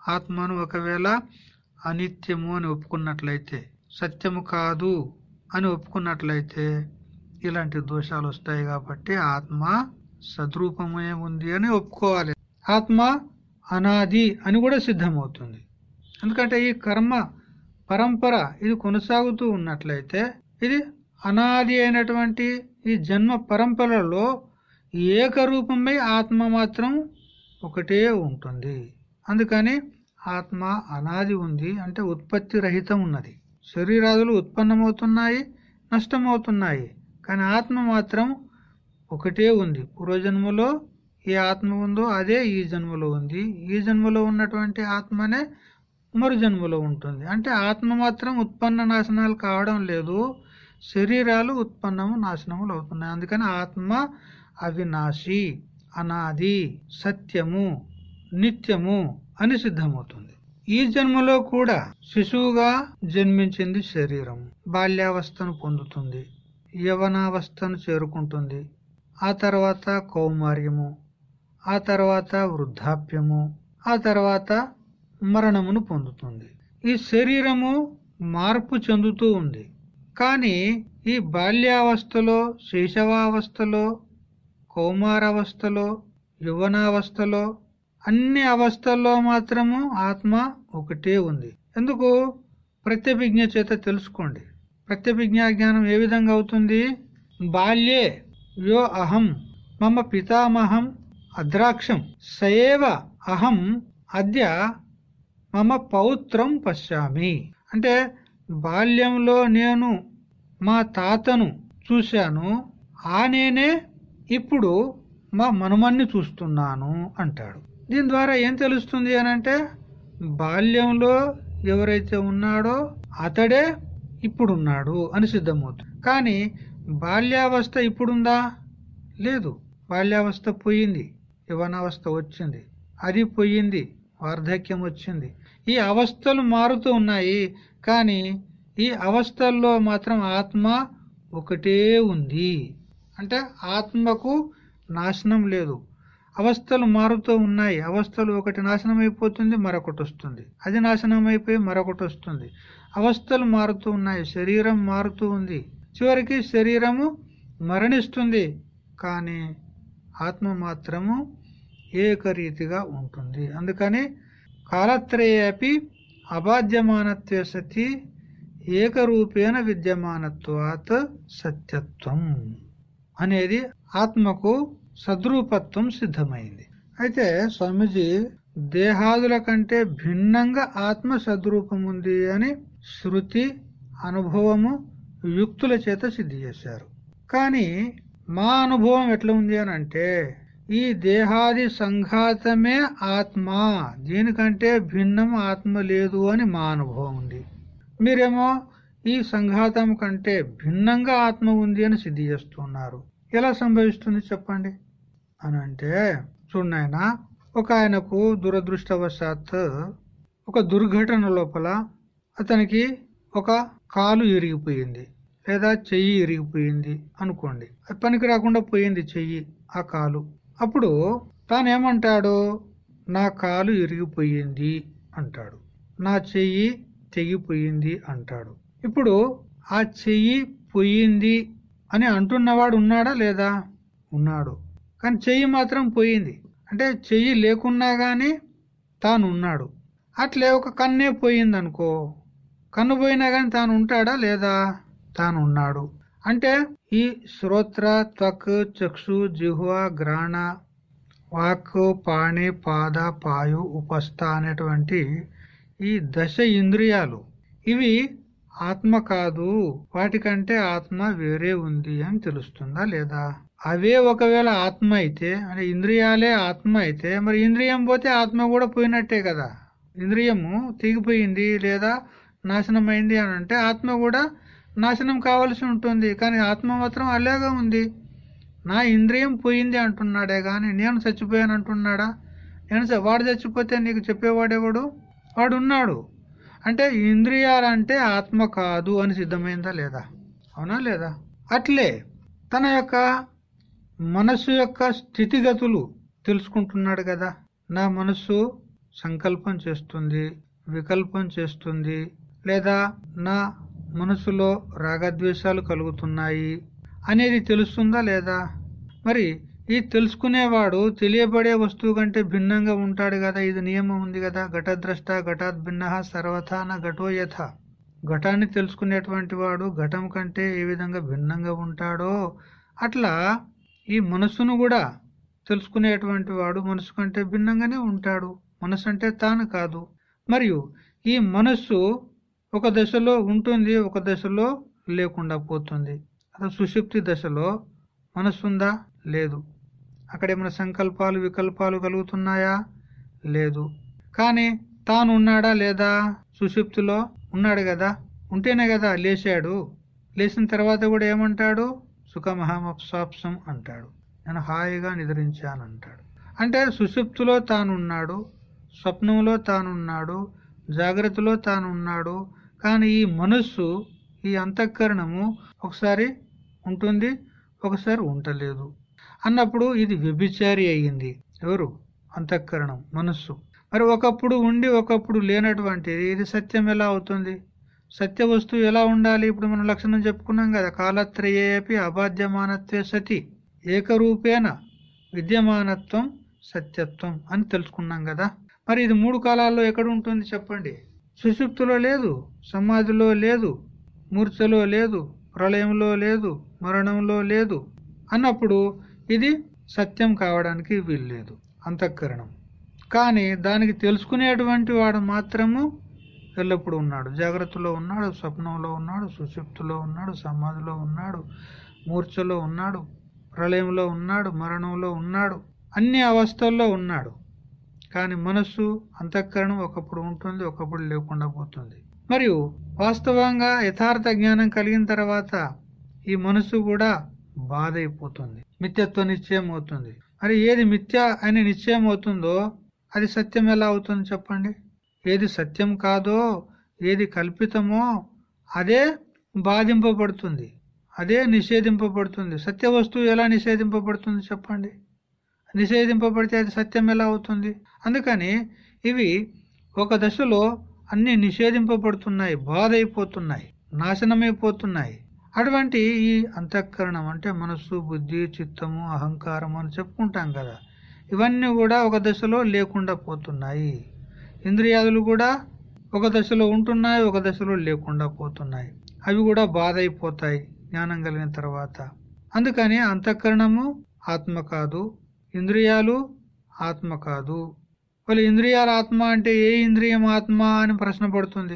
ఆత్మను ఒకవేళ అనిత్యము అని ఒప్పుకున్నట్లయితే సత్యము కాదు అని ఒప్పుకున్నట్లయితే ఇలాంటి దోషాలు వస్తాయి కాబట్టి ఆత్మ సద్రూపమే ఉంది అని ఒప్పుకోవాలి. ఆత్మ అనాది అని కూడా సిద్ధమవుతుంది. ఎందుకంటే ఈ కర్మ పరంపర ఇది కొనసాగుతూ ఉన్నట్లయితే ఇది అనాది అయినటువంటి ఈ జన్మ పరంపరలో ఏకరూపమై ఆత్మ మాత్రం ఒకటే ఉంటుంది. అందుకని ఆత్మ అనాది ఉంది అంటే ఉత్పత్తి రహితం ఉన్నది. శరీరాదులు ఉత్పన్నమవుతున్నాయి నష్టమవుతున్నాయి. కానీ ఆత్మ మాత్రం ఒకటే ఉంది. పూర్వజన్మలో ఏ ఆత్మ ఉందో అదే ఈ జన్మలో ఉంది. ఈ జన్మలో ఉన్నటువంటి ఆత్మనే మరు జన్మలో ఉంటుంది. అంటే ఆత్మ మాత్రం ఉత్పన్న నాశనాలు కావడం లేదు. శరీరాలు ఉత్పన్నము నాశనములు అవుతున్నాయి. అందుకని ఆత్మ అవినాశి అనాది సత్యము నిత్యము అని సిద్ధమవుతుంది. ఈ జన్మలో కూడా శిశువుగా జన్మించింది శరీరం. బాల్యావస్థను పొందుతుంది. యవనావస్థను చేరుకుంటుంది. ఆ తర్వాత కౌమార్యము ఆ తర్వాత వృద్ధాప్యము ఆ తర్వాత మరణమును పొందుతుంది. ఈ శరీరము మార్పు చెందుతూ ఉంది. కానీ ఈ బాల్యావస్థలో శైశవావస్థలో కౌమారావస్థలో యువనావస్థలో అన్ని అవస్థల్లో మాత్రము ఆత్మ ఒకటే ఉంది. ఎందుకు? ప్రత్యభిజ్ఞ చేత తెలుసుకోండి. ప్రత్యభిజ్ఞా జ్ఞానం ఏ విధంగా అవుతుంది? బాల్యే. యో అహం. మమ పితామహం. అద్రాక్షం. సయేవ అహం. అద్య మమ పౌత్రం పశ్యామి. అంటే బాల్యంలో నేను మా తాతను చూశాను ఆ నేనే ఇప్పుడు మా మనుమన్ని చూస్తున్నాను అంటాడు. దీని ద్వారా ఏం తెలుస్తుంది అని అంటే బాల్యంలో ఎవరైతే ఉన్నాడో అతడే ఇప్పుడున్నాడు అని సిద్ధమవుతుంది. కానీ బాల్యావస్థ ఇప్పుడుందా? లేదు. బాల్యావస్థ పోయింది. యవనావస్థ వచ్చింది. అది పోయింది. వార్ధక్యం వచ్చింది. ఈ అవస్థలు మారుతూ ఉన్నాయి కానీ ఈ అవస్థల్లో మాత్రం ఆత్మ ఒకటే ఉంది. అంటే ఆత్మకు నాశనం లేదు. అవస్థలు మారుతూ ఉన్నాయి. అవస్థలు ఒకటి నాశనం అయిపోతుంది మరొకటి వస్తుంది. అది నాశనం అయిపోయి మరొకటి వస్తుంది. అవస్థలు మారుతూ ఉన్నాయి. శరీరం మారుతూ ఉంది. చివరికి శరీరము మరణిస్తుంది కానీ ఆత్మ మాత్రము ఏకరీతిగా ఉంటుంది. అందుకని కాలత్రయేపి అబాధ్యమానత్వే సతి ఏకరూపేణ విద్యమానత్వాత్ సత్యత్వం అనేది ఆత్మకు సద్రూపత్వం సిద్ధమైంది. అయితే స్వామీజీ దేహాదుల కంటే భిన్నంగా ఆత్మ సద్రూపం ఉంది అని శృతి అనుభవము యుక్తుల చేత సిద్ధి చేశారు. కానీ మా అనుభవం ఎట్లా ఉంది అని అంటే ఈ దేహాది సంఘాతమే ఆత్మ. దీనికంటే భిన్నం ఆత్మ లేదు అని మా అనుభవం ఉంది. మీరేమో ఈ సంఘాతం కంటే భిన్నంగా ఆత్మ ఉంది అని సిద్ధి చేస్తున్నారు. ఎలా సంభవిస్తుంది చెప్పండి? అని అంటే చూడాయన ఒక ఆయనకు దురదృష్టవశాత్ ఒక దుర్ఘటన లోపల అతనికి ఒక కాలు ఇరిగిపోయింది లేదా చెయ్యి ఇరిగిపోయింది అనుకోండి. అది పనికి రాకుండా పోయింది చెయ్యి ఆ కాలు. అప్పుడు తానేమంటాడు? నా కాలు ఇరిగిపోయింది అంటాడు. నా చెయ్యి తెగిపోయింది అంటాడు. ఇప్పుడు ఆ చెయ్యి పోయింది అని అంటున్నవాడు ఉన్నాడా లేదా? ఉన్నాడు. కానీ చెయ్యి మాత్రం పోయింది. అంటే చెయ్యి లేకున్నా కానీ తాను ఉన్నాడు అట్లే ఒక కన్నే పోయింది అనుకో కన్ను పోయినా కానీ తాను ఉంటాడా లేదా? తాను ఉన్నాడు అంటే ఈ శ్రోత్ర త్వక్ చక్షు జిహ్వ గ్రాణ వాక్ పాణి పాద పాయు ఉపస్థ అనేటువంటి ఈ దశ ఇంద్రియాలు. ఇవి ఆత్మ కాదు వాటికంటే ఆత్మ వేరే ఉంది అని తెలుస్తుందా లేదా? అవే ఒకవేళ ఆత్మ అయితే అంటే ఇంద్రియాలే ఆత్మ అయితే మరి ఇంద్రియం పోతే ఆత్మ కూడా పోయినట్టే కదా? ఇంద్రియము తెగిపోయింది లేదా నాశనమైంది అని అంటే ఆత్మ కూడా నాశనం కావాల్సి ఉంటుంది. కానీ ఆత్మ మాత్రం అలాగే ఉంది. నా ఇంద్రియం పోయింది అంటున్నాడే కానీ నేను చచ్చిపోయాను అంటున్నాడా? నేను చ- వాడు చచ్చిపోతే నీకు చెప్పేవాడేవాడు వాడు ఉన్నాడు. అంటే ఇంద్రియాలంటే ఆత్మ కాదు అని సిద్ధమైందా లేదా? అవునా లేదా? అట్లే తన యొక్క మనస్సు యొక్క స్థితిగతులు తెలుసుకుంటున్నాడు కదా. నా మనస్సు సంకల్పం చేస్తుంది వికల్పం చేస్తుంది లేదా నా మనసులో రాగద్వేషాలు కలుగుతున్నాయి అనేది తెలుస్తుందా లేదా? మరి ఈ తెలుసుకునేవాడు తెలియబడే వస్తువు కంటే భిన్నంగా ఉంటాడు కదా ఇది నియమం ఉంది కదా? ఘటద్రష్ట ఘటాత్ భిన్న సర్వథాన ఘటోయథ ఘటో యథ. ఘటాన్ని తెలుసుకునేటువంటి వాడు ఘటం కంటే ఏ విధంగా భిన్నంగా ఉంటాడో అట్లా ఈ మనసును కూడా తెలుసుకునేటువంటి వాడు మనసు కంటే భిన్నంగానే ఉంటాడు. మనసు అంటే తాను కాదు. మరియు ఈ మనస్సు ఒక దశలో ఉంటుంది ఒక దశలో లేకుండా పోతుంది. అసలు సుషుప్తి దశలో మనసుందా లేదు. అక్కడ ఏమైనా సంకల్పాలు వికల్పాలు కలుగుతున్నాయా? లేదు. కానీ తాను ఉన్నాడా లేదా? సుషుప్తిలో ఉన్నాడు కదా. ఉంటేనే కదా లేచాడు. లేచిన తర్వాత కూడా ఏమంటాడు? సుఖమహమప్సాప్సం అంటాడు. నేను హాయిగా నిద్రించాను అంటాడు అంటే సుషుప్తిలో తానున్నాడు స్వప్నంలో తానున్నాడు జాగ్రత్తలో తానున్నాడు కానీ ఈ మనస్సు ఈ అంతఃకరణము ఒకసారి ఉంటుంది ఒకసారి ఉండలేదు. అన్నప్పుడు ఇది వ్యభిచారి అయ్యింది. ఎవరు? అంతఃకరణం మనస్సు. మరి ఒకప్పుడు ఉండి ఒకప్పుడు లేనటువంటిది ఇది సత్యం ఎలా అవుతుంది? సత్య వస్తువు ఎలా ఉండాలి? ఇప్పుడు మనం లక్షణం చెప్పుకున్నాం కదా కాలత్రయేపి అబాధ్యమానత్వే సతి. ఏకరూపేణ విద్యమానత్వం సత్యత్వం అని తెలుసుకున్నాం కదా. మరి ఇది మూడు కాలాల్లో ఎక్కడ ఉంటుంది చెప్పండి? సుషుప్తిలో లేదు సమాధిలో లేదు మూర్ఛలో లేదు ప్రళయంలో లేదు మరణంలో లేదు అన్నప్పుడు ఇది సత్యం కావడానికి వీల్లేదు అంతఃకరణం. కానీ దానికి తెలుసుకునేటువంటి వాడు మాత్రము ఎల్లప్పుడూ ఉన్నాడు. జాగ్రత్తలో ఉన్నాడు స్వప్నంలో ఉన్నాడు సుషుప్తిలో ఉన్నాడు సమాధిలో ఉన్నాడు మూర్ఛలో ఉన్నాడు ప్రళయంలో ఉన్నాడు మరణంలో ఉన్నాడు అన్ని అవస్థల్లో ఉన్నాడు. కానీ మనస్సు అంతఃకరణం ఒకప్పుడు ఉంటుంది ఒకప్పుడు లేకుండా పోతుంది. మరియు వాస్తవంగా యథార్థ జ్ఞానం కలిగిన తర్వాత ఈ మనస్సు కూడా బాధ అయిపోతుంది మిథ్యత్వ నిశ్చయం అవుతుంది. మరి ఏది మిథ్య అని నిశ్చయం అవుతుందో అది సత్యం ఎలా అవుతుంది చెప్పండి? ఏది సత్యం కాదో ఏది కల్పితమో అదే బాధింపబడుతుంది. అదే నిషేధింపబడుతుంది. సత్య వస్తువు ఎలా నిషేధింపబడుతుంది చెప్పండి? నిషేధింపబడితే అది సత్యం ఎలా అవుతుంది? అందుకని ఇవి ఒక దశలో అన్ని నిషేధింపబడుతున్నాయి బాధ అయిపోతున్నాయి నాశనమైపోతున్నాయి. అటువంటి ఈ అంతఃకరణం అంటే మనస్సు బుద్ధి చిత్తము అహంకారము అని చెప్పుకుంటాం కదా. ఇవన్నీ కూడా ఒక దశలో లేకుండా పోతున్నాయి. ఇంద్రియాదులు కూడా ఒక దశలో ఉంటున్నాయి ఒక దశలో లేకుండా పోతున్నాయి. అవి కూడా బాధ అయిపోతాయి జ్ఞానం కలిగిన తర్వాత. అందుకని అంతఃకరణము ఆత్మ కాదు ఇంద్రియాలు ఆత్మ కాదు. వాళ్ళు ఇంద్రియాల ఆత్మ అంటే ఏ ఇంద్రియం ఆత్మ అని ప్రశ్న పడుతుంది?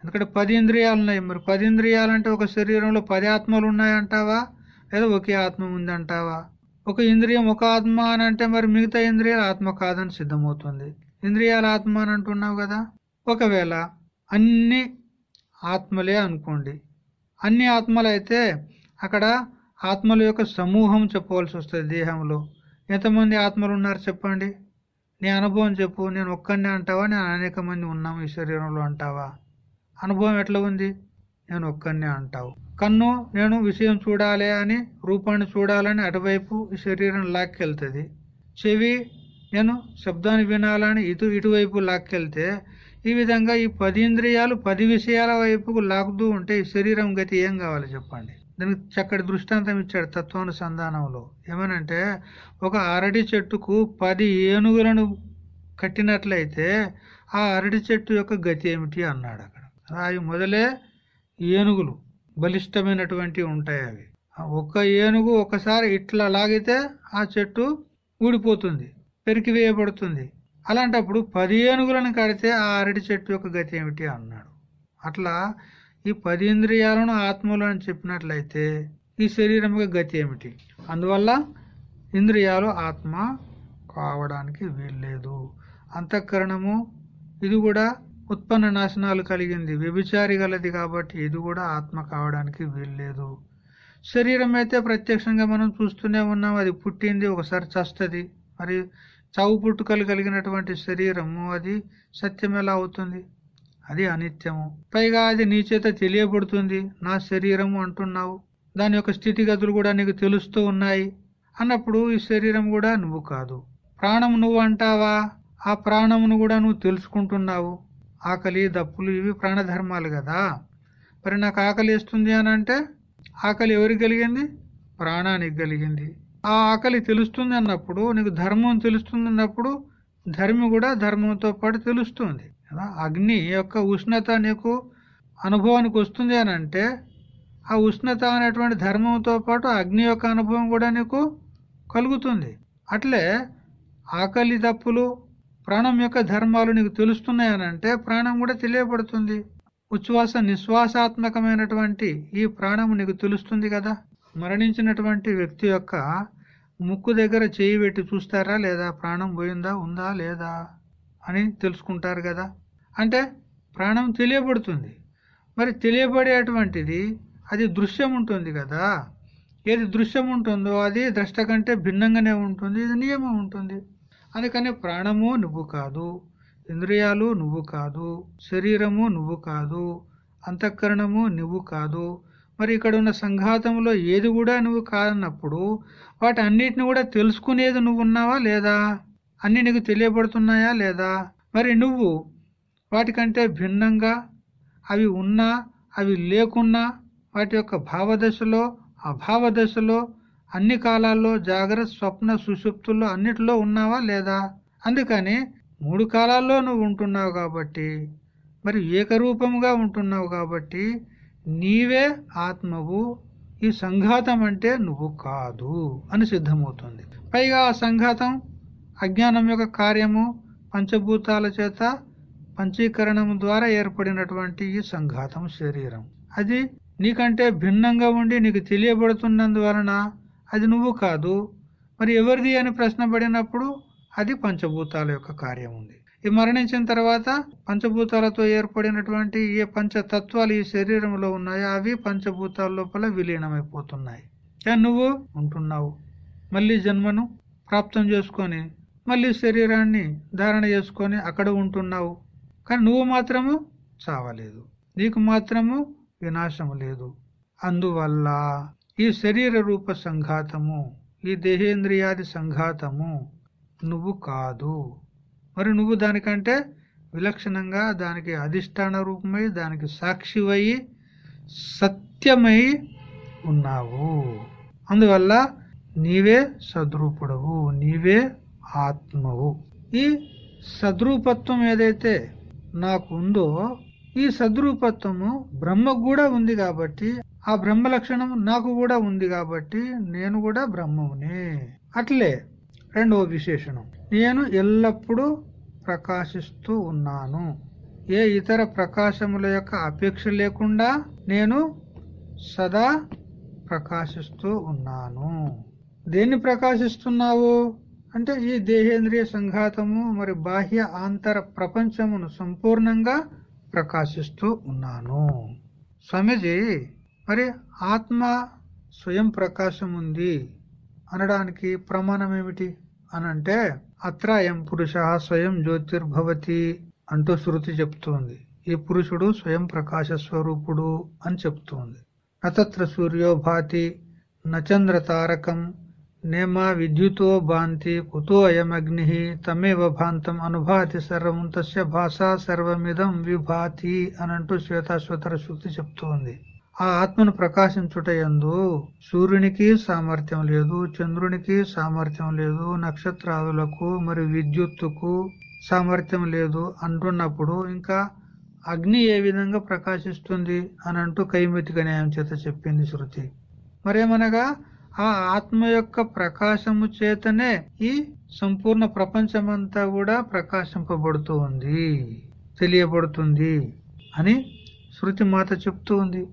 ఎందుకంటే పది ఇంద్రియాలు ఉన్నాయి. మరి పది ఇంద్రియాలు అంటే ఒక శరీరంలో పది ఆత్మలు ఉన్నాయంటావా లేదా ఒకే ఆత్మ ఉంది అంటావా? ఒక ఇంద్రియం ఒక ఆత్మ అని అంటే మరి మిగతా ఇంద్రియాలు ఆత్మ కాదని సిద్ధమవుతుంది. ఇంద్రియాల ఆత్మ అని అంటున్నావు కదా? ఒకవేళ అన్ని ఆత్మలే అనుకోండి. అన్ని ఆత్మలు అయితే అక్కడ ఆత్మల యొక్క సమూహం చెప్పవలసి వస్తుంది దేహంలో. ఎంతమంది ఆత్మలు ఉన్నారు చెప్పండి? నీ అనుభవం చెప్పు. నేను ఒక్కడినే అంటావా? నేను అనేక మంది ఉన్నాం ఈ శరీరంలో అంటావా? అనుభవం ఎట్లా ఉంది? నేను ఒక్కడినే అంటావు. కన్ను నేను విషయం చూడాలి అని రూపాన్ని చూడాలని అటువైపు ఈ శరీరం లాక్కెళ్తుంది. చెవి నేను శబ్దాన్ని వినాలని ఇటు ఇటువైపు లాక్కెళ్తే ఈ విధంగా ఈ పది ఇంద్రియాలు పది విషయాల వైపుకు లాగుతూ ఉంటే ఈ శరీరం గతి ఏం కావాలి చెప్పండి? దానికి చక్కటి దృష్టాంతం ఇచ్చాడు తత్వానుసంధానంలో. ఏమనంటే ఒక అరటి చెట్టుకు పది ఏనుగులను కట్టినట్లయితే ఆ అరటి చెట్టు యొక్క గతి ఏమిటి అన్నాడు అక్కడ. అవి మొదలే ఏనుగులు బలిష్టమైనటువంటి ఉంటాయి అవి. ఒక ఒక్క ఏనుగు ఒకసారి ఇట్లా లాగితే ఆ చెట్టు ఊడిపోతుంది పెరికివేయబడుతుంది. అలాంటప్పుడు పది ఏనుగులను కడితే ఆ అరటి చెట్టు యొక్క గతి ఏమిటి అన్నాడు. అట్లా ఈ పది ఇంద్రియాలను ఆత్మలు అని చెప్పినట్లయితే ఈ శరీరం గతి ఏమిటి? అందువల్ల ఇంద్రియాలు ఆత్మ కావడానికి వీల్లేదు. అంతఃకరణము ఇది కూడా ఉత్పన్న నాశనాలు కలిగింది. వ్యభిచారి గలది కాబట్టి ఇది కూడా ఆత్మ కావడానికి వీల్లేదు. శరీరం అయితే ప్రత్యక్షంగా మనం చూస్తూనే ఉన్నాం. అది పుట్టింది ఒకసారి చస్తుంది. మరి చావు పుట్టుకలు కలిగినటువంటి శరీరము అది సత్యం ఎలా అవుతుంది? అది అనిత్యము. పైగా అది నీ చేత తెలియబడుతుంది. నా శరీరము అంటున్నావు. దాని యొక్క స్థితిగతులు కూడా నీకు తెలుస్తూ ఉన్నాయి. అన్నప్పుడు ఈ శరీరం కూడా నువ్వు కాదు. ప్రాణం నువ్వు అంటావా? ఆ ప్రాణమును కూడా నువ్వు తెలుసుకుంటున్నావు. ఆకలి దప్పులు ఇవి ప్రాణధర్మాలు కదా. మరి నాకు ఆకలి వేస్తుంది అని అంటే ఆకలి ఎవరికి కలిగింది? ప్రాణానికి కలిగింది. ఆ ఆకలి తెలుస్తుంది అన్నప్పుడు నీకు ధర్మం తెలుస్తుంది అన్నప్పుడు ధర్మి కూడా ధర్మంతో పాటు తెలుస్తుంది. కదా? అగ్ని యొక్క ఉష్ణత నీకు అనుభవానికి వస్తుంది అని అంటే ఆ ఉష్ణత అనేటువంటి ధర్మంతో పాటు అగ్ని యొక్క అనుభవం కూడా నీకు కలుగుతుంది. అట్లే ఆకలి తప్పులు ప్రాణం యొక్క ధర్మాలు నీకు తెలుస్తున్నాయి అని అంటే ప్రాణం కూడా తెలియబడుతుంది ఉచ్ఛ్వాస నిశ్వాసాత్మకమైనటువంటి ఈ ప్రాణము నీకు తెలుస్తుంది కదా? మరణించినటువంటి వ్యక్తి యొక్క ముక్కు దగ్గర చేయి పెట్టి చూస్తారా లేదా? ప్రాణం పోయిందా? ఉందా? లేదా? అని తెలుసుకుంటారు కదా. అంటే ప్రాణం తెలియబడుతుంది. మరి తెలియబడేటువంటిది అది దృశ్యం ఉంటుంది కదా. ఏది దృశ్యం ఉంటుందో అది ద్రష్ట కంటే భిన్నంగానే ఉంటుంది ఇది నియమం ఉంటుంది. అందుకని ప్రాణము నువ్వు కాదు ఇంద్రియాలు నువ్వు కాదు శరీరము నువ్వు కాదు అంతఃకరణము నువ్వు కాదు. మరి ఇక్కడ ఉన్న సంఘాతంలో ఏది కూడా నువ్వు కాదన్నప్పుడు వాటి అన్నిటిని కూడా తెలుసుకునేది నువ్వు ఉన్నావా లేదా? అన్ని నీకు తెలియబడుతున్నాయా లేదా? మరి నువ్వు వాటికంటే భిన్నంగా అవి ఉన్నా అవి లేకున్నా వాటి యొక్క భావదశలో అభావదశలో అన్ని కాలాల్లో జాగ్రత్త స్వప్న సుషుప్తుల్లో అన్నిటిలో ఉన్నావా లేదా? అందుకని మూడు కాలాల్లో నువ్వు ఉంటున్నావు కాబట్టి మరి ఏకరూపముగా ఉంటున్నావు కాబట్టి నీవే ఆత్మవు ఈ సంఘాతం అంటే నువ్వు కాదు అని సిద్ధమవుతుంది. పైగా ఆ సంఘాతం అజ్ఞానం యొక్క కార్యము పంచభూతాల చేత పంచీకరణము ద్వారా ఏర్పడినటువంటి ఈ సంఘాతం శరీరం. అది నీకంటే భిన్నంగా ఉండి నీకు తెలియబడుతున్నందువలన అది నువ్వు కాదు. మరి ఎవరిది అని ప్రశ్న పడినప్పుడు అది పంచభూతాల యొక్క కార్యం ఉంది ఈ మరణించిన తర్వాత పంచభూతాలతో ఏర్పడినటువంటి ఏ పంచతత్వాలు ఈ శరీరంలో ఉన్నాయో అవి పంచభూతాల లోపల విలీనమైపోతున్నాయి. కానీ నువ్వు ఉంటున్నావు. మళ్ళీ జన్మను ప్రాప్తం చేసుకొని మళ్ళీ శరీరాన్ని ధారణ చేసుకొని అక్కడ ఉంటున్నావు. కానీ నువ్వు మాత్రము చావలేదు. నీకు మాత్రము వినాశము లేదు. అందువల్ల ఈ శరీర రూప సంఘాతము ఈ దేహేంద్రియాది సంఘాతము నువ్వు కాదు. మరి నువ్వు దానికంటే విలక్షణంగా దానికి అధిష్టాన రూపమై దానికి సాక్షివై సత్యమై ఉన్నావు. అందువల్ల నీవే సద్రూపుడవు నీవే ఆత్మవు. ఈ సద్రూపత్వం ఏదైతే నాకు ఉందో ఈ సద్రూపత్వము బ్రహ్మకు కూడా ఉంది కాబట్టి ఆ బ్రహ్మ లక్షణం నాకు కూడా ఉంది కాబట్టి నేను కూడా బ్రహ్మమునే. అట్లే రెండవ విశేషణం. నేను ఎల్లప్పుడూ ప్రకాశిస్తూ ఉన్నాను. ఏ ఇతర ప్రకాశముల యొక్క అపేక్ష లేకుండా నేను సదా ప్రకాశిస్తూ ఉన్నాను. దేన్ని ప్రకాశిస్తున్నావు? అంటే ఈ దేహేంద్రియ సంఘాతము మరి బాహ్య ఆంతర ప్రపంచమును సంపూర్ణంగా ప్రకాశిస్తూ ఉన్నాను. స్వామీజీ మరి ఆత్మ స్వయం ప్రకాశం ఉంది అనడానికి ప్రమాణం ఏమిటి అనంటే అత్రాయం పురుష స్వయం జ్యోతిర్భవతి అంటూ శృతి చెప్తోంది. ఈ పురుషుడు స్వయం ప్రకాశ స్వరూపుడు అని చెప్తుంది. నతత్ర సూర్యో భాతి నచంద్ర తారకం నేమ విద్యుతో భాంతి కుతో అయమగ్ని తమేవ భాంతం అనుభాతి సర్వం తస్య భాషా సర్వమిదం విభాతి అనంటూ శ్వేతాశ్వతర శుక్తి చెప్తోంది. ఆ ఆత్మను ప్రకాశించుటయందు సూర్యునికి సామర్థ్యం లేదు చంద్రునికి సామర్థ్యం లేదు నక్షత్రాదులకు మరి విద్యుత్తుకు సామర్థ్యం లేదు అంటున్నప్పుడు ఇంకా అగ్ని ఏ విధంగా ప్రకాశిస్తుంది అని అంటూ కైమితిక న్యాయం చేత చెప్పింది శృతి. మరేమనగా ఆ ఆత్మ యొక్క ప్రకాశము చేతనే ఈ సంపూర్ణ ప్రపంచమంతా కూడా ప్రకాశింపబడుతూ ఉంది తెలియబడుతుంది అని శృతి మాత చెప్తూ ఉంది.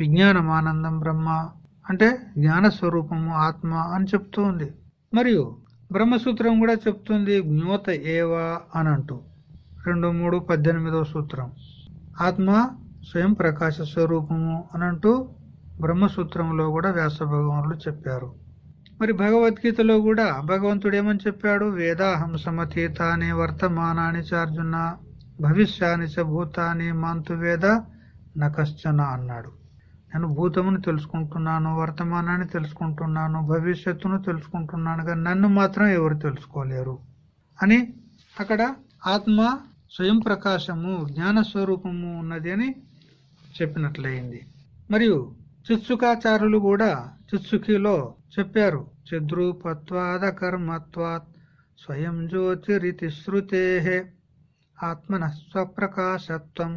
విజ్ఞానం ఆనందం బ్రహ్మ అంటే జ్ఞాన స్వరూపము ఆత్మ అని చెప్తూ ఉంది. మరియు బ్రహ్మసూత్రం కూడా చెప్తుంది జ్ఞోత ఏవా అని అంటూ రెండు మూడు పద్దెనిమిదవ సూత్రం. ఆత్మ స్వయం ప్రకాశ స్వరూపము అనంటూ బ్రహ్మసూత్రంలో కూడా వ్యాస భగవానులు చెప్పారు. మరి భగవద్గీతలో కూడా భగవంతుడు ఏమని చెప్పాడు? వేదాహం సమతీతాని వర్తమానాని చార్జున భవిష్యాని చ భూతాన్ని మంతు వేద నకశ్చన అన్నాడు. నేను భూతమును తెలుసుకుంటున్నాను వర్తమానాన్ని తెలుసుకుంటున్నాను భవిష్యత్తును తెలుసుకుంటున్నాను కానీ నన్ను మాత్రం ఎవరు తెలుసుకోలేరు? అని అక్కడ ఆత్మ స్వయం ప్రకాశము జ్ఞాన స్వరూపము ఉన్నది అని చెప్పినట్లయింది. మరియు చిత్సుకాచారులు కూడా చిత్సుకిలో చెప్పారు చిద్రూపత్వాద కర్మత్వాత్ స్వయం జ్యోతిరితి శృతే ఆత్మన స్వప్రకాశత్వం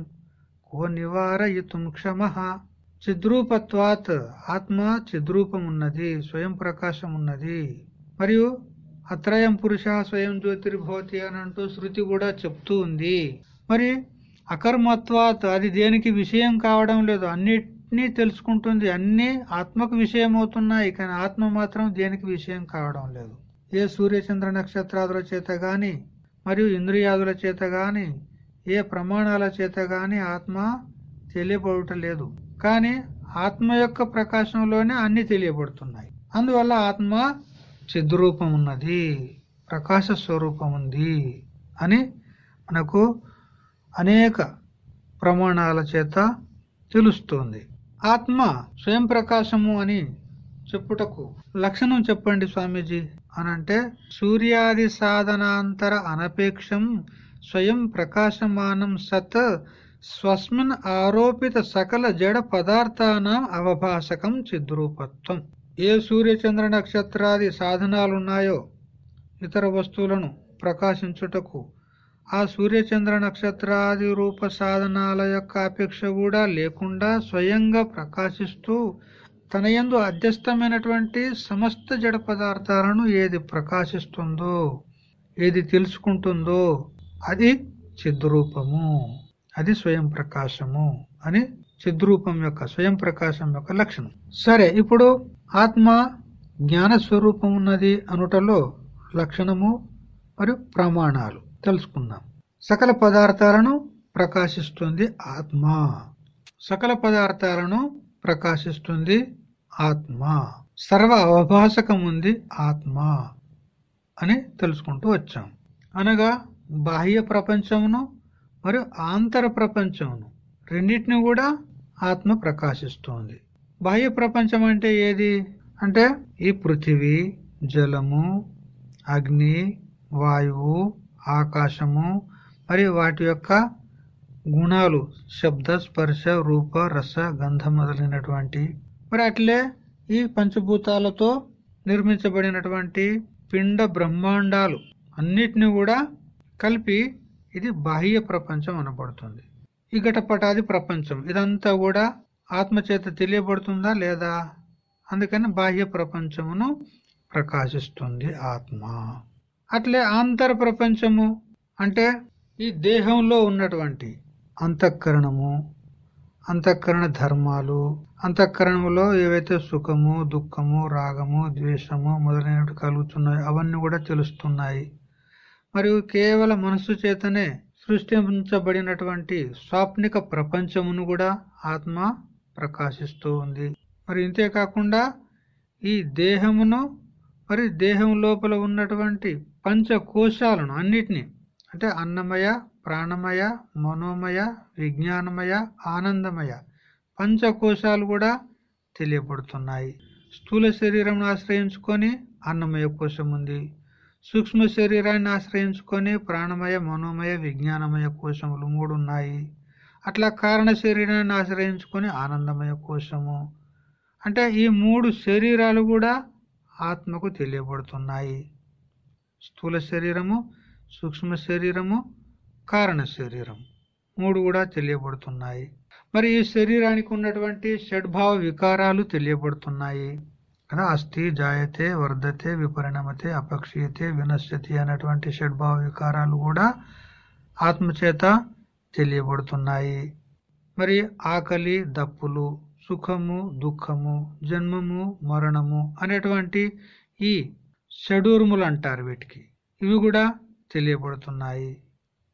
కో నివారయితుం క్షమ చిద్రూపత్వాత్ ఆత్మ చిద్రూపం ఉన్నది స్వయం ప్రకాశం ఉన్నది మరియు అత్రయం పురుష స్వయం జ్యోతిర్భవతి అని అంటూ శృతి కూడా చెప్తూ ఉంది. మరి అకర్మత్వాత్ అది దేనికి విషయం కావడం లేదు అన్నిటి అన్నిటినీ తెలుసుకుంటుంది అన్నీ ఆత్మకు విషయం అవుతున్నాయి కానీ ఆత్మ మాత్రం దేనికి విషయం కావడం లేదు. ఏ సూర్యచంద్ర నక్షత్రాదుల చేత గాని మరియు ఇంద్రియాదుల చేత గాని ఏ ప్రమాణాల చేత గాని ఆత్మ తెలియబడటం లేదు. కానీ ఆత్మ యొక్క ప్రకాశంలోనే అన్ని తెలియబడుతున్నాయి అందువల్ల ఆత్మ చిద్రూపం ఉన్నది ప్రకాశ స్వరూపం ఉంది అని మనకు అనేక ప్రమాణాల చేత తెలుస్తుంది. ఆత్మ స్వయం ప్రకాశము అని చెప్పుటకు లక్షణం చెప్పండి స్వామీజీ అనంటే సూర్యాది సాధనాంతర అనపేక్షం స్వయం ప్రకాశమానం సత్ స్వస్మిన్ ఆరోపిత సకల జడ పదార్థానం అవభాసకం చిద్రూపత్వం. ఏ సూర్యచంద్ర నక్షత్రాది సాధనాలున్నాయో ఇతర వస్తువులను ప్రకాశించుటకు ఆ సూర్యచంద్ర నక్షత్రాది రూప సాధనాల యొక్క అపేక్ష కూడా లేకుండా స్వయంగా ప్రకాశిస్తూ తన యందు అధ్యస్థమైనటువంటి సమస్త జడ పదార్థాలను ఏది ప్రకాశిస్తుందో ఏది తెలుసుకుంటుందో అది చిద్రూపము. అది స్వయం ప్రకాశము అని చిద్రూపం యొక్క స్వయం ప్రకాశం యొక్క లక్షణం. సరే ఇప్పుడు ఆత్మ జ్ఞాన స్వరూపం ఉన్నది అనుటలో లక్షణము మరియు ప్రమాణాలు. తెలుసుకుందాం. సకల పదార్థాలను ప్రకాశిస్తుంది ఆత్మ. సకల పదార్థాలను ప్రకాశిస్తుంది ఆత్మ. సర్వ అవభాసకం ఉంది ఆత్మ అని తెలుసుకుంటూ వచ్చాం. అనగా బాహ్య ప్రపంచమును మరియు ఆంతర ప్రపంచమును రెండింటిని కూడా ఆత్మ ప్రకాశిస్తోంది. బాహ్య ప్రపంచం అంటే ఏది? అంటే ఈ పృథివీ జలము అగ్ని వాయువు ఆకాశము మరియు వాటి యొక్క గుణాలు శబ్ద స్పర్శ రూప రస గంధం మొదలైనటువంటి మరి అట్లే ఈ పంచభూతాలతో నిర్మించబడినటువంటి పిండ బ్రహ్మాండాలు అన్నిటిని కూడా కలిపి ఇది బాహ్య ప్రపంచం అనబడుతుంది. ఈ ఘటపటాది ప్రపంచం ఇదంతా కూడా ఆత్మచేత తెలియబడుతుందా లేదా? అందుకని బాహ్య ప్రపంచమును ప్రకాశిస్తుంది ఆత్మ. అట్లే అంతర్ ప్రపంచము అంటే ఈ దేహంలో ఉన్నటువంటి అంతఃకరణము అంతఃకరణ ధర్మాలు అంతఃకరణములో ఏవైతే సుఖము దుఃఖము రాగము ద్వేషము మొదలైనవి కలుగుతున్నాయో అవన్నీ కూడా తెలుస్తున్నాయి. మరియు కేవలం మనస్సు చేతనే సృష్టించబడినటువంటి స్వాప్నిక ప్రపంచమును కూడా ఆత్మ ప్రకాశిస్తూ ఉంది. మరి ఇంతేకాకుండా ఈ దేహమును మరి దేహం లోపల ఉన్నటువంటి పంచకోశాలను అన్నిటినీ. అంటే అన్నమయ ప్రాణమయ మనోమయ విజ్ఞానమయ ఆనందమయ పంచకోశాలు కూడా తెలియబడుతున్నాయి. స్థూల శరీరం ఆశ్రయించుకొని అన్నమయ కోశం ఉంది. సూక్ష్మ శరీరాన్ని ఆశ్రయించుకొని ప్రాణమయ మనోమయ విజ్ఞానమయ కోశములు మూడు ఉన్నాయి. అట్లా కారణ శరీరాన్ని ఆశ్రయించుకొని ఆనందమయ కోశము. అంటే ఈ మూడు శరీరాలు కూడా ఆత్మకు తెలియబడుతున్నాయి. స్థూల శరీరము సూక్ష్మ శరీరము కారణ శరీరం మూడు కూడా తెలియబడుతున్నాయి. మరి ఈ శరీరానికి ఉన్నటువంటి షడ్భావ వికారాలు తెలియబడుతున్నాయి. కదా అస్థి జాయతే వర్ధతే విపరిణమతే అపక్షీయతే వినశ్యతి అనేటువంటి షడ్భావ వికారాలు కూడా ఆత్మచేత తెలియబడుతున్నాయి. మరి ఆకలి దప్పులు సుఖము దుఃఖము జన్మము మరణము అనేటువంటి ఈ షడూర్ములు అంటారు వీటికి. ఇవి కూడా తెలియబడుతున్నాయి.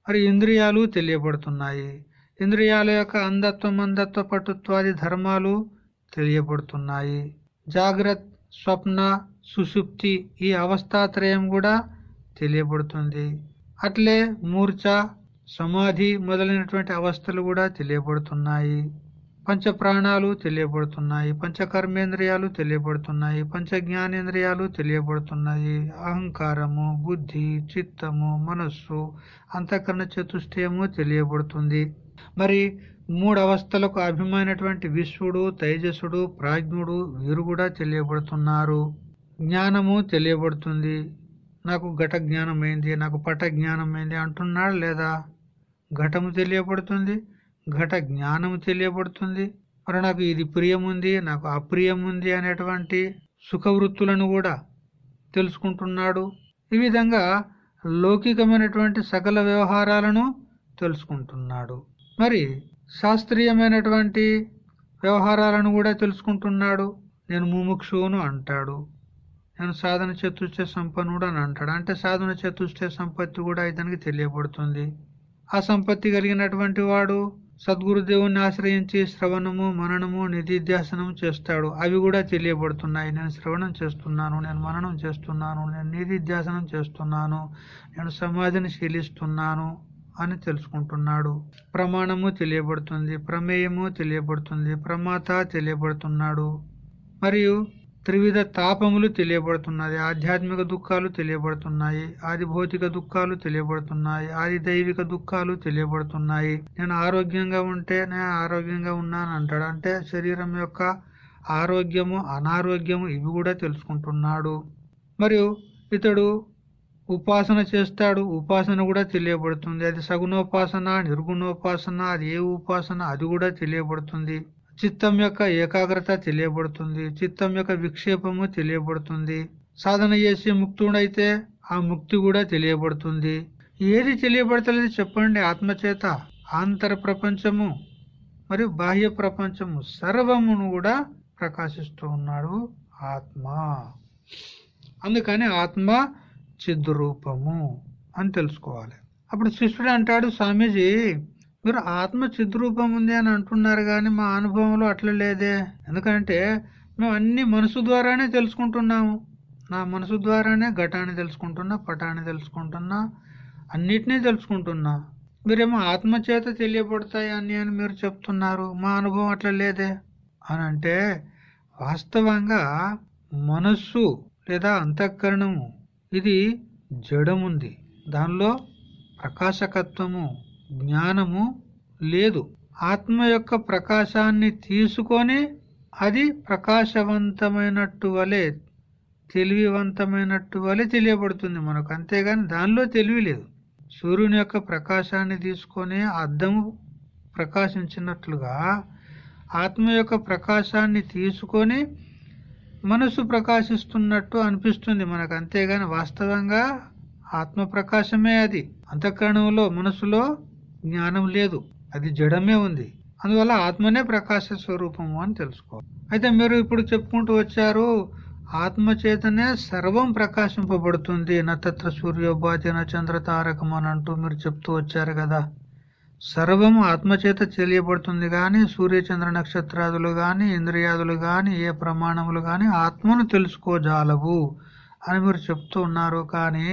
మరి ఇంద్రియాలు తెలియబడుతున్నాయి. ఇంద్రియాల యొక్క అంధత్వం అంధత్వ పటుత్వాది ధర్మాలు తెలియబడుతున్నాయి. జాగ్రత్త స్వప్న సుషుప్తి ఈ అవస్థాత్రయం కూడా తెలియబడుతుంది. అట్లే మూర్ఛ సమాధి మొదలైనటువంటి అవస్థలు కూడా తెలియబడుతున్నాయి. పంచ ప్రాణాలు తెలియబడుతున్నాయి పంచకర్మేంద్రియాలు తెలియబడుతున్నాయి పంచ జ్ఞానేంద్రియాలు తెలియబడుతున్నాయి. అహంకారము బుద్ధి చిత్తము మనస్సు అంతఃకరణ చతుష్టయము తెలియబడుతుంది. మరి మూడు అవస్థలకు అభిమైనటువంటి విశ్వడు తైజసుడు ప్రాజ్ఞుడు వీరు కూడా తెలియబడుతున్నారు. జ్ఞానము తెలియబడుతుంది. నాకు ఘట జ్ఞానమైంది నాకు పట జ్ఞానం అంటున్నాడు లేదా? ఘటము తెలియబడుతుంది. ఘట జ్ఞానము తెలియబడుతుంది. మరి నాకు ఇది ప్రియం ఉంది నాకు అప్రియం ఉంది అనేటువంటి సుఖవృత్తులను కూడా తెలుసుకుంటున్నాడు. ఈ విధంగా లౌకికమైనటువంటి సకల వ్యవహారాలను తెలుసుకుంటున్నాడు. మరి శాస్త్రీయమైనటువంటి వ్యవహారాలను కూడా తెలుసుకుంటున్నాడు. నేను ముముక్షువును అంటాడు. నేను సాధన చతుష్ట సంపన్నుడు అని అంటాడు. అంటే సాధన చతుష్ట సంపత్తి కూడా ఇతనికి తెలియబడుతుంది. ఆ సంపత్తి కలిగినటువంటి వాడు సద్గురుదేవుని ఆశ్రయించి శ్రవణము మననము నిధిధ్యాసనము చేస్తాడు. అవి కూడా తెలియబడుతున్నాయి. నేను శ్రవణం చేస్తున్నాను నేను మననం చేస్తున్నాను నేను నిధిధ్యాసనం చేస్తున్నాను నేను సమాధిని శీలిస్తున్నాను అని తెలుసుకుంటున్నాడు. ప్రమాణము తెలియబడుతుంది ప్రమేయము తెలియబడుతుంది ప్రమాత తెలియబడుతున్నాడు. మరియు త్రివిధ తాపములు తెలియబడుతున్నది ఆధ్యాత్మిక దుఃఖాలు తెలియబడుతున్నాయి ఆది భౌతిక దుఃఖాలు తెలియబడుతున్నాయి ఆది దైవిక దుఃఖాలు తెలియబడుతున్నాయి. నేను ఆరోగ్యంగా ఉంటే నేను ఆరోగ్యంగా ఉన్నాను అంటాడు. అంటే శరీరం యొక్క ఆరోగ్యము అనారోగ్యము ఇవి కూడా తెలుసుకుంటున్నాడు. మరియు ఇతడు ఉపాసన చేస్తాడు ఉపాసన కూడా తెలియబడుతుంది. అది సగుణోపాసన నిర్గుణోపాసన అది ఏ ఉపాసన అది కూడా తెలియబడుతుంది. చిత్తం యొక్క ఏకాగ్రత తెలియబడుతుంది. చిత్తం యొక్క విక్షేపము తెలియబడుతుంది. సాధన చేసే ముక్తుడైతే ఆ ముక్తి కూడా తెలియబడుతుంది. ఏది తెలియబడతలేదు చెప్పండి. ఆత్మచేత ఆంతర ప్రపంచము మరియు బాహ్య ప్రపంచము సర్వమును కూడా ప్రకాశిస్తూ ఉన్నాడు ఆత్మ. అందుకని ఆత్మ చిద్రూపము అని తెలుసుకోవాలి. అప్పుడు శిష్యుడు అంటాడు స్వామీజీ మీరు ఆత్మ చిద్రూపం ఉంది అని అంటున్నారు కానీ మా అనుభవంలో అట్లా లేదే. ఎందుకంటే మేము అన్ని మనసు ద్వారానే తెలుసుకుంటున్నాము. నా మనసు ద్వారానే ఘటాన్ని తెలుసుకుంటున్నా పటాన్ని తెలుసుకుంటున్నా అన్నిటినీ తెలుసుకుంటున్నా. మీరేమో ఆత్మ చేత తెలియబడతాయి అని అని మీరు చెప్తున్నారు. మా అనుభవం అట్లా లేదే. అని అంటే వాస్తవంగా మనస్సు లేదా అంతఃకరణము ఇది జడముంది. దానిలో ప్రకాశకత్వము జ్ఞానము లేదు. ఆత్మ యొక్క ప్రకాశాన్ని తీసుకొని అది ప్రకాశవంతమైనట్టు వలె తెలివివంతమైనట్టు వలె తెలియబడుతుంది మనకు. అంతేగాని దానిలో తెలివి లేదు. సూర్యుని యొక్క ప్రకాశాన్ని తీసుకొని అద్దము ప్రకాశించినట్లుగా ఆత్మ యొక్క ప్రకాశాన్ని తీసుకొని మనసు ప్రకాశిస్తున్నట్టు అనిపిస్తుంది మనకు. అంతేగాని వాస్తవంగా ఆత్మ ప్రకాశమే అది. అంతఃకరణంలో మనసులో జ్ఞానం లేదు అది జడమే ఉంది. అందువల్ల ఆత్మనే ప్రకాశ స్వరూపము అని తెలుసుకోవాలి. అయితే మీరు ఇప్పుడు చెప్పుకుంటూ వచ్చారు ఆత్మ చేతనే సర్వం ప్రకాశింపబడుతుంది. నత్ర సూర్యోపాధి చంద్ర తారకం అని అంటూ మీరు చెప్తూ వచ్చారు కదా. సర్వం ఆత్మచేత తెలియబడుతుంది కానీ సూర్యచంద్ర నక్షత్రాదులు గాని ఇంద్రియాదులు గాని ఏ ప్రమాణములు గాని ఆత్మను తెలుసుకోజాలవు. అని మీరు చెప్తూ ఉన్నారు. కానీ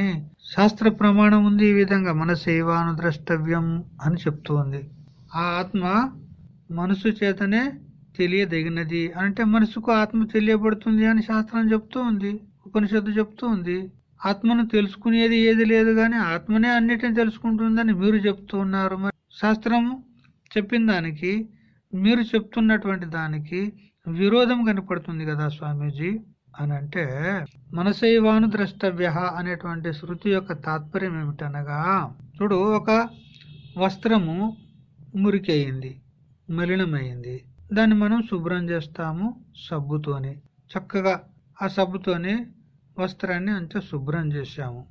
శాస్త్ర ప్రమాణం ఉంది ఈ విధంగా. మన సేవాను ద్రష్టవ్యం అని చెప్తూ ఉంది. ఆ ఆత్మ మనసు చేతనే తెలియదగినది. అంటే మనసుకు ఆత్మ తెలియబడుతుంది అని శాస్త్రం చెప్తూ ఉంది. ఉపనిషత్తు చెప్తూ ఉంది. ఆత్మను తెలుసుకునేది ఏది లేదు కానీ ఆత్మనే అన్నిటిని తెలుసుకుంటుందని మీరు చెప్తూ ఉన్నారు. మరి శాస్త్రము చెప్పిన దానికి మీరు చెప్తున్నటువంటి దానికి విరోధం కనపడుతుంది కదా స్వామీజీ? అని అంటే మనసైవాను ద్రష్టవ్య అనేటువంటి శృతి యొక్క తాత్పర్యం ఏమిటనగా చూడు ఒక వస్త్రము మురికి అయింది మలినమైంది. దాన్ని మనం శుభ్రం చేస్తాము సబ్బుతోని. చక్కగా ఆ సబ్బుతోని వస్త్రాన్ని అంతా శుభ్రం చేశాము.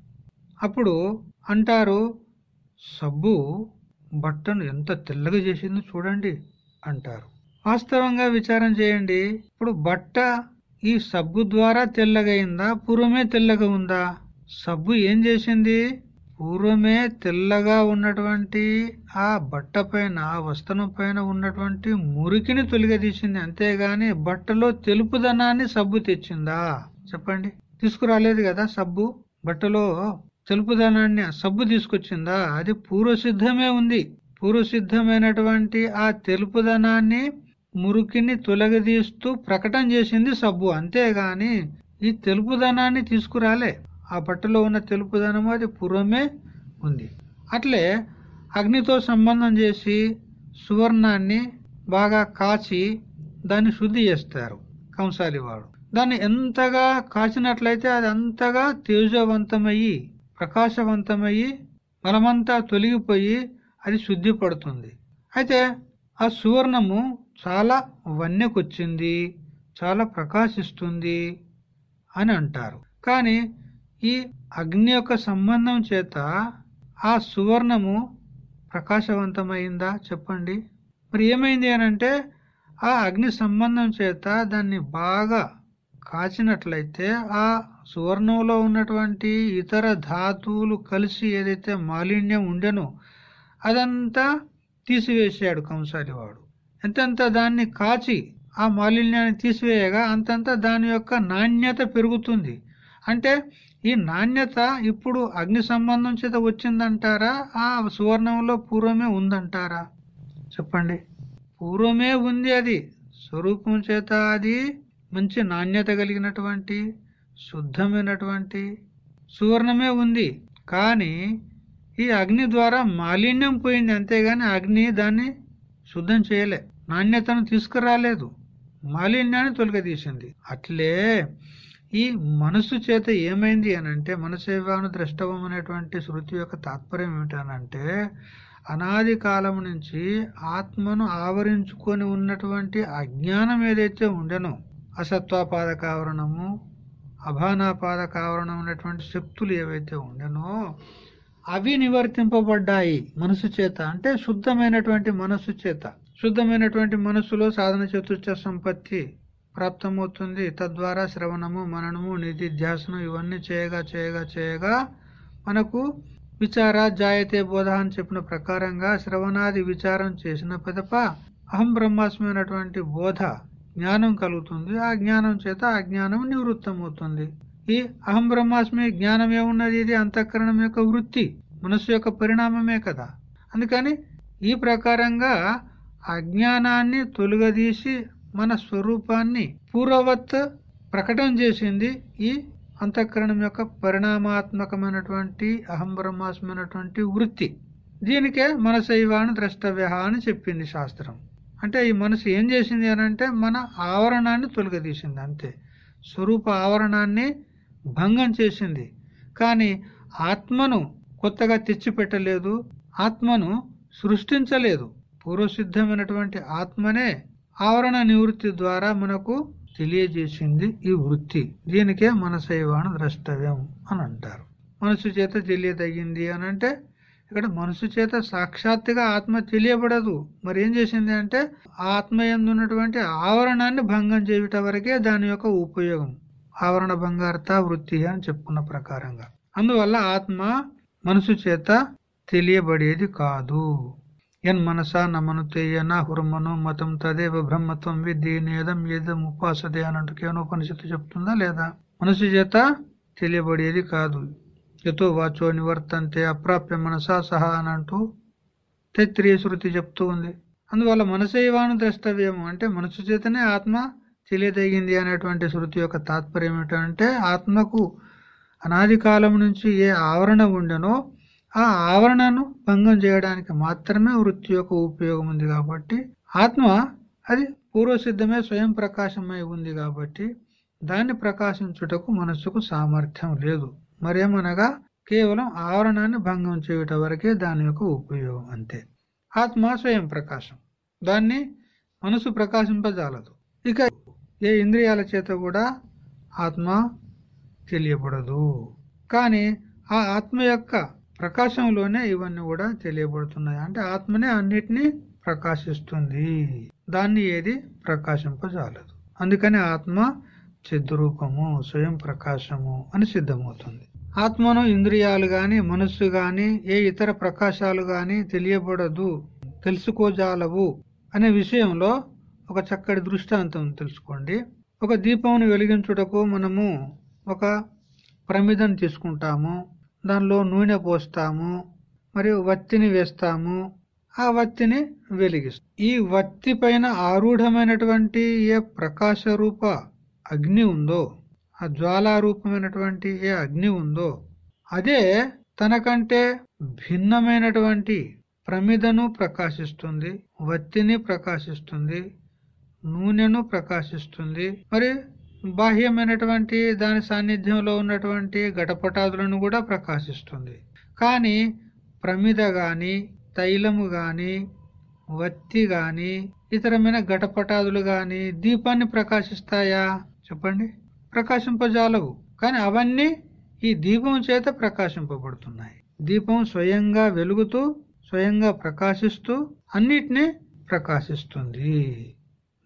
అప్పుడు అంటారు సబ్బు బట్టను ఎంత తెల్లగా చేసిందో చూడండి అంటారు. వాస్తవంగా విచారం చేయండి. ఇప్పుడు బట్ట ఈ సబ్బు ద్వారా తెల్లగైందా పూర్వమే తెల్లగా ఉందా? సబ్బు ఏం చేసింది? పూర్వమే తెల్లగా ఉన్నటువంటి ఆ బట్ట పైన ఆ వస్త్రం పైన ఉన్నటువంటి మురికిని తొలగదీసింది. అంతేగాని బట్టలో తెలుపుదనాన్ని సబ్బు తెచ్చిందా? చెప్పండి. తీసుకురాలేదు కదా సబ్బు. బట్టలో తెలుపుదనాన్ని సబ్బు తీసుకొచ్చిందా? అది పూర్వసిద్ధమే ఉంది. పూర్వసిద్ధమైనటువంటి ఆ తెలుపుదనాన్ని మురికిని తొలగదీస్తూ ప్రకటన చేసింది సబ్బు. అంతేగాని ఈ తెలుపుదనాన్ని తీసుకురాలే. ఆ బట్టలో ఉన్న తెలుపుదనం అది పూర్వమే ఉంది. అట్లే అగ్నితో సంబంధం చేసి సువర్ణాన్ని బాగా కాచి దాన్ని శుద్ధి చేస్తారు కంసాలి వాడు దాన్ని ఎంతగా కాచినట్లయితే అది అంతగా తేజవంతమయ్యి ప్రకాశవంతమయ్యి మలమంతా తొలగిపోయి అది శుద్ధి పడుతుంది అయితే ఆ సువర్ణము చాలా వన్యకొచ్చింది చాలా ప్రకాశిస్తుంది అని అంటారు. కానీ ఈ అగ్ని యొక్క సంబంధం చేత ఆ సువర్ణము ప్రకాశవంతమైందా? చెప్పండి. మరి ఏమైంది అనంటే ఆ అగ్ని సంబంధం చేత దాన్ని బాగా కాచినట్లయితే ఆ సువర్ణంలో ఉన్నటువంటి ఇతర ధాతువులు కలిసి ఏదైతే మాలిన్యం ఉండెనో అదంతా తీసివేసాడు కంసాలివాడు. ఎంతెంత దాన్ని కాచి ఆ మాలిన్యాన్ని తీసివేయగా అంతంత దాని యొక్క నాణ్యత పెరుగుతుంది. అంటే ఈ నాణ్యత ఇప్పుడు అగ్ని సంబంధం చేత వచ్చిందంటారా? ఆ సువర్ణంలో పూర్వమే ఉందంటారా? చెప్పండి. పూర్వమే ఉంది అది. స్వరూపం చేత అది మంచి నాణ్యత కలిగినటువంటి శుద్ధమైనటువంటి సువర్ణమే ఉంది. కానీ ఈ అగ్ని ద్వారా మాలిన్యం పోయింది. అంతేగాని అగ్ని దాన్ని శుద్ధం చేయలే. నాణ్యతను తీసుకురాలేదు. మాలిన్యాన్ని తొలగదీసింది. అట్లే ఈ మనసు చేత ఏమైంది అని అంటే మనసేవాను ద్రష్టవం అనేటువంటి శృతి యొక్క తాత్పర్యం ఏమిటనంటే అనాది కాలం నుంచి ఆత్మను ఆవరించుకొని ఉన్నటువంటి అజ్ఞానం ఏదైతే ఉండెనో అసత్వాపాదకావరణము అభానాపాదకావరణం అభానాపాద అనేటువంటి శక్తులు ఏవైతే ఉండెనో అవి నివర్తింపబడ్డాయి మనసు చేత. అంటే శుద్ధమైనటువంటి మనసు చేత. శుద్ధమైనటువంటి మనసులో సాధన చతుర్థ సంపత్తి ప్రాప్తమవుతుంది. తద్వారా శ్రవణము మననము నిధి ధ్యాసనం ఇవన్నీ చేయగా చేయగా చేయగా మనకు విచార జాయతే బోధ అని చెప్పిన ప్రకారంగా శ్రవణాది విచారం చేసిన పెదప అహం బ్రహ్మాస్మి అనేటువంటి బోధ జ్ఞానం కలుగుతుంది. ఆ జ్ఞానం చేత ఆ జ్ఞానం నివృత్తమవుతుంది. ఈ అహం బ్రహ్మాస్మి జ్ఞానం ఏమున్నది? ఇది అంతఃకరణం యొక్క వృత్తి మనస్సు యొక్క పరిణామమే కదా. అందుకని ఈ ప్రకారంగా అజ్ఞానాన్ని తొలగదీసి మన స్వరూపాన్ని పూర్వవత్ ప్రకటన చేసింది ఈ అంతఃకరణం యొక్క పరిణామాత్మకమైనటువంటి అహంబ్రహ్మాస్మైనటువంటి వృత్తి. దీనికే మనసైవాణి ద్రష్టవ్య అని చెప్పింది శాస్త్రం. అంటే ఈ మనసు ఏం చేసింది అని అంటే మన ఆవరణాన్ని తొలగదీసింది అంతే. స్వరూప ఆవరణాన్ని భంగం చేసింది. కానీ ఆత్మను కొత్తగా తెచ్చిపెట్టలేదు ఆత్మను సృష్టించలేదు. పూర్వసిద్ధమైనటువంటి ఆత్మనే ఆవరణ నివృత్తి ద్వారా మనకు తెలియజేసింది ఈ వృత్తి. దీనికే మనసైవాణ ద్రష్టవ్యం అని అంటారు. మనసు చేత తెలియదగింది అని అంటే ఇక్కడ మనసు చేత సాక్షాత్తుగా ఆత్మ తెలియబడదు. మరి ఏం చేసింది అంటే ఆత్మ ఉన్నటువంటి ఆవరణాన్ని భంగం చేయటం వరకే దాని యొక్క ఉపయోగం. ఆవరణ బంగారత వృత్తి అని చెప్పుకున్న ప్రకారంగా. అందువల్ల ఆత్మ మనసు చేత తెలియబడేది కాదు. ఎన్ నమను నమనుతేయన హుర్మను మతం తదేవ బ్రహ్మత్వం విద్యేదం ఏదం ఉపాసదే అన్నట్టు కేవనోపనిషత్తు చెప్తుందా లేదా? మనసు చేత తెలియబడేది కాదు. ఎతో వాచో నివర్తంతే అప్రాప్య మనసా సహా అనంటూ తైత్రీయ శృతి చెప్తూ ఉంది. అందువల్ల మనసైవాను ద్రష్టవ్యము అంటే మనసు చేతనే ఆత్మ తెలియదగింది అనేటువంటి శృతి యొక్క తాత్పర్యం ఏమిటంటే ఆత్మకు అనాది కాలం నుంచి ఏ ఆవరణ ఉండెనో ఆ ఆవరణను భంగం చేయడానికి మాత్రమే వృత్తి యొక్క ఉపయోగం ఉంది కాబట్టి ఆత్మ అది పూర్వసిద్ధమే స్వయం ప్రకాశమై ఉంది కాబట్టి దాన్ని ప్రకాశించుటకు మనస్సుకు సామర్థ్యం లేదు. మరేమనగా కేవలం ఆవరణాన్ని భంగం చేయుట వరకే దాని యొక్క ఉపయోగం అంతే. ఆత్మ స్వయం ప్రకాశం. దాన్ని మనసు ప్రకాశింపజాలదు. ఇక ఏ ఇంద్రియాల చేత కూడా ఆత్మ తెలియబడదు. కానీ ఆ ఆత్మ యొక్క ప్రకాశంలోనే ఇవన్నీ కూడా తెలియబడుతున్నాయి. అంటే ఆత్మనే అన్నిటినీ ప్రకాశిస్తుంది. దాన్ని ఏది? ప్రకాశింపజాలదు. అందుకని ఆత్మ చిద్రూపము స్వయం ప్రకాశము అని సిద్ధమవుతుంది. ఆత్మను ఇంద్రియాలు గాని మనస్సు గాని ఏ ఇతర ప్రకాశాలు గాని తెలియబడదు తెలుసుకోజాలవు అనే విషయంలో ఒక చక్కటి దృష్టాంతం తెలుసుకోండి. ఒక దీపమును వెలిగించుటకు మనము ఒక ప్రమిదను తీసుకుంటాము. దానిలో నూనె పోస్తాము మరియు వత్తిని వేస్తాము. ఆ వత్తిని వెలిగిస్తాం. ఈ వత్తి పైన ఆరూఢమైనటువంటి ఏ ప్రకాశ రూప అగ్ని ఉందో ఆ జ్వాలారూపమైనటువంటి ఏ అగ్ని ఉందో అదే తనకంటే భిన్నమైనటువంటి ప్రమిదను ప్రకాశిస్తుంది వత్తిని ప్రకాశిస్తుంది నూనెను ప్రకాశిస్తుంది. మరి బాహ్యమైనటువంటి దాని సాన్నిధ్యంలో ఉన్నటువంటి ఘటపటాదులను కూడా ప్రకాశిస్తుంది. కానీ ప్రమిద గాని తైలము గాని వత్తి గాని ఇతరమైన ఘటపటాదులు గాని దీపాన్ని ప్రకాశిస్తాయా? చెప్పండి. ప్రకాశింపజాలవు. కానీ అవన్నీ ఈ దీపం చేత ప్రకాశింపబడుతున్నాయి. దీపం స్వయంగా వెలుగుతూ స్వయంగా ప్రకాశిస్తూ అన్నిటినీ ప్రకాశిస్తుంది.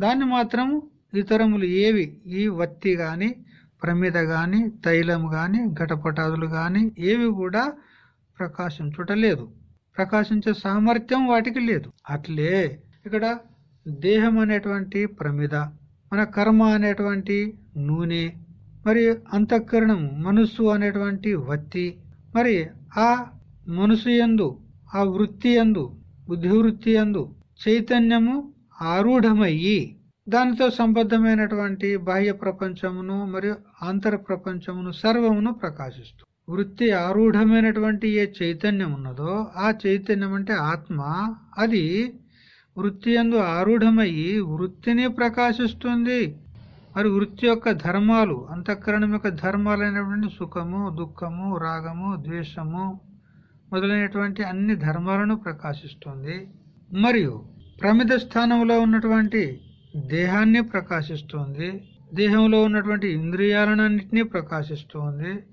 దాన్ని మాత్రం ఇతరములు ఏవి? ఈ వత్తి గాని ప్రమిద గాని తైలం గాని ఘటపటాదులు గాని ఏవి కూడా ప్రకాశించుటలేదు ప్రకాశించే సామర్థ్యం వాటికి లేదు. అట్లే ఇక్కడ దేహం అనేటువంటి ప్రమిద మన కర్మ అనేటువంటి నూనె మరి అంతఃకరణం మనస్సు అనేటువంటి వత్తి. మరి ఆ మనసు ఎందు ఆ వృత్తి ఎందు బుద్ధి వృత్తి ఎందు చైతన్యము ఆరూఢమయ్యి దానితో సంబద్ధమైనటువంటి బాహ్య ప్రపంచమును మరియు ఆంతర ప్రపంచమును సర్వమును ప్రకాశిస్తూ వృత్తి ఆరూఢమైనటువంటి ఏ చైతన్యం ఉన్నదో ఆ చైతన్యం అంటే ఆత్మ. అది వృత్తి ఎందు ఆరూఢమయ్యి వృత్తిని ప్రకాశిస్తుంది. మరి వృత్తి యొక్క ధర్మాలు అంతఃకరణం యొక్క ధర్మాలైనటువంటి సుఖము దుఃఖము రాగము ద్వేషము మొదలైనటువంటి అన్ని ధర్మాలను ప్రకాశిస్తుంది. మరియు ప్రమిద స్థానంలో ఉన్నటువంటి దేహాన్ని ప్రకాశిస్తుంది. దేహంలో ఉన్నటువంటి ఇంద్రియాలన్నింటినీ ప్రకాశిస్తుంది.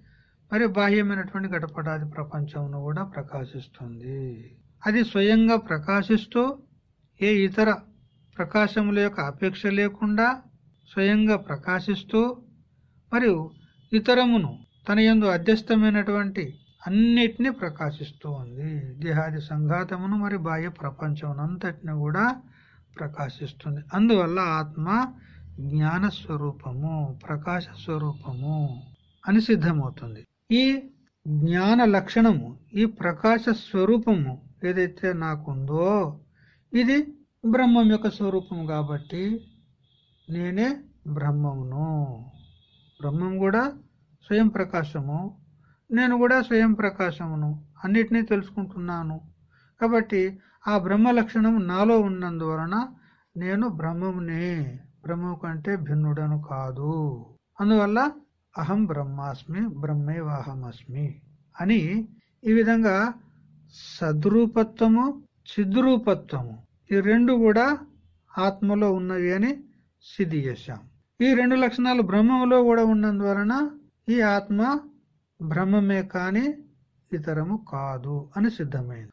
మరి బాహ్యమైనటువంటి గడపడాది ప్రపంచంను కూడా ప్రకాశిస్తుంది. అది స్వయంగా ప్రకాశిస్తూ ఏ ఇతర ప్రకాశముల యొక్క అపేక్ష లేకుండా స్వయంగా ప్రకాశిస్తూ మరియు ఇతరమును తన యందు అధ్యస్థమైనటువంటి అన్నిటినీ ప్రకాశిస్తూ ఉంది దేహాది సంఘాతమును మరి బాహ్య ప్రపంచమునంతటిని కూడా ప్రకాశిస్తుంది. అందువల్ల ఆత్మ జ్ఞాన స్వరూపము ప్రకాశ స్వరూపము అని సిద్ధమవుతుంది. ఈ జ్ఞాన లక్షణము ఈ ప్రకాశ స్వరూపము ఏదైతే నాకుందో ఇది బ్రహ్మం యొక్క స్వరూపం కాబట్టి నేనే బ్రహ్మమును. బ్రహ్మం కూడా స్వయం ప్రకాశము నేను కూడా స్వయం ప్రకాశమును అన్నిటినీ తెలుసుకుంటున్నాను. కాబట్టి ఆ బ్రహ్మ లక్షణం నాలో ఉన్నందువలన నేను బ్రహ్మమునే. బ్రహ్మము కంటే భిన్నుడను కాదు. అందువల్ల అహం బ్రహ్మాస్మి బ్రహ్మే వాహమస్మి అని ఈ విధంగా సద్రూపత్వము చిద్రూపత్వము ఈ రెండు కూడా ఆత్మలో ఉన్నవి అని సిద్ధి చేశాం. ఈ రెండు లక్షణాలు బ్రహ్మములో కూడా ఉన్నందువలన ఈ ఆత్మ బ్రహ్మమే కాని ఇతరము కాదు అని సిద్ధమైంది.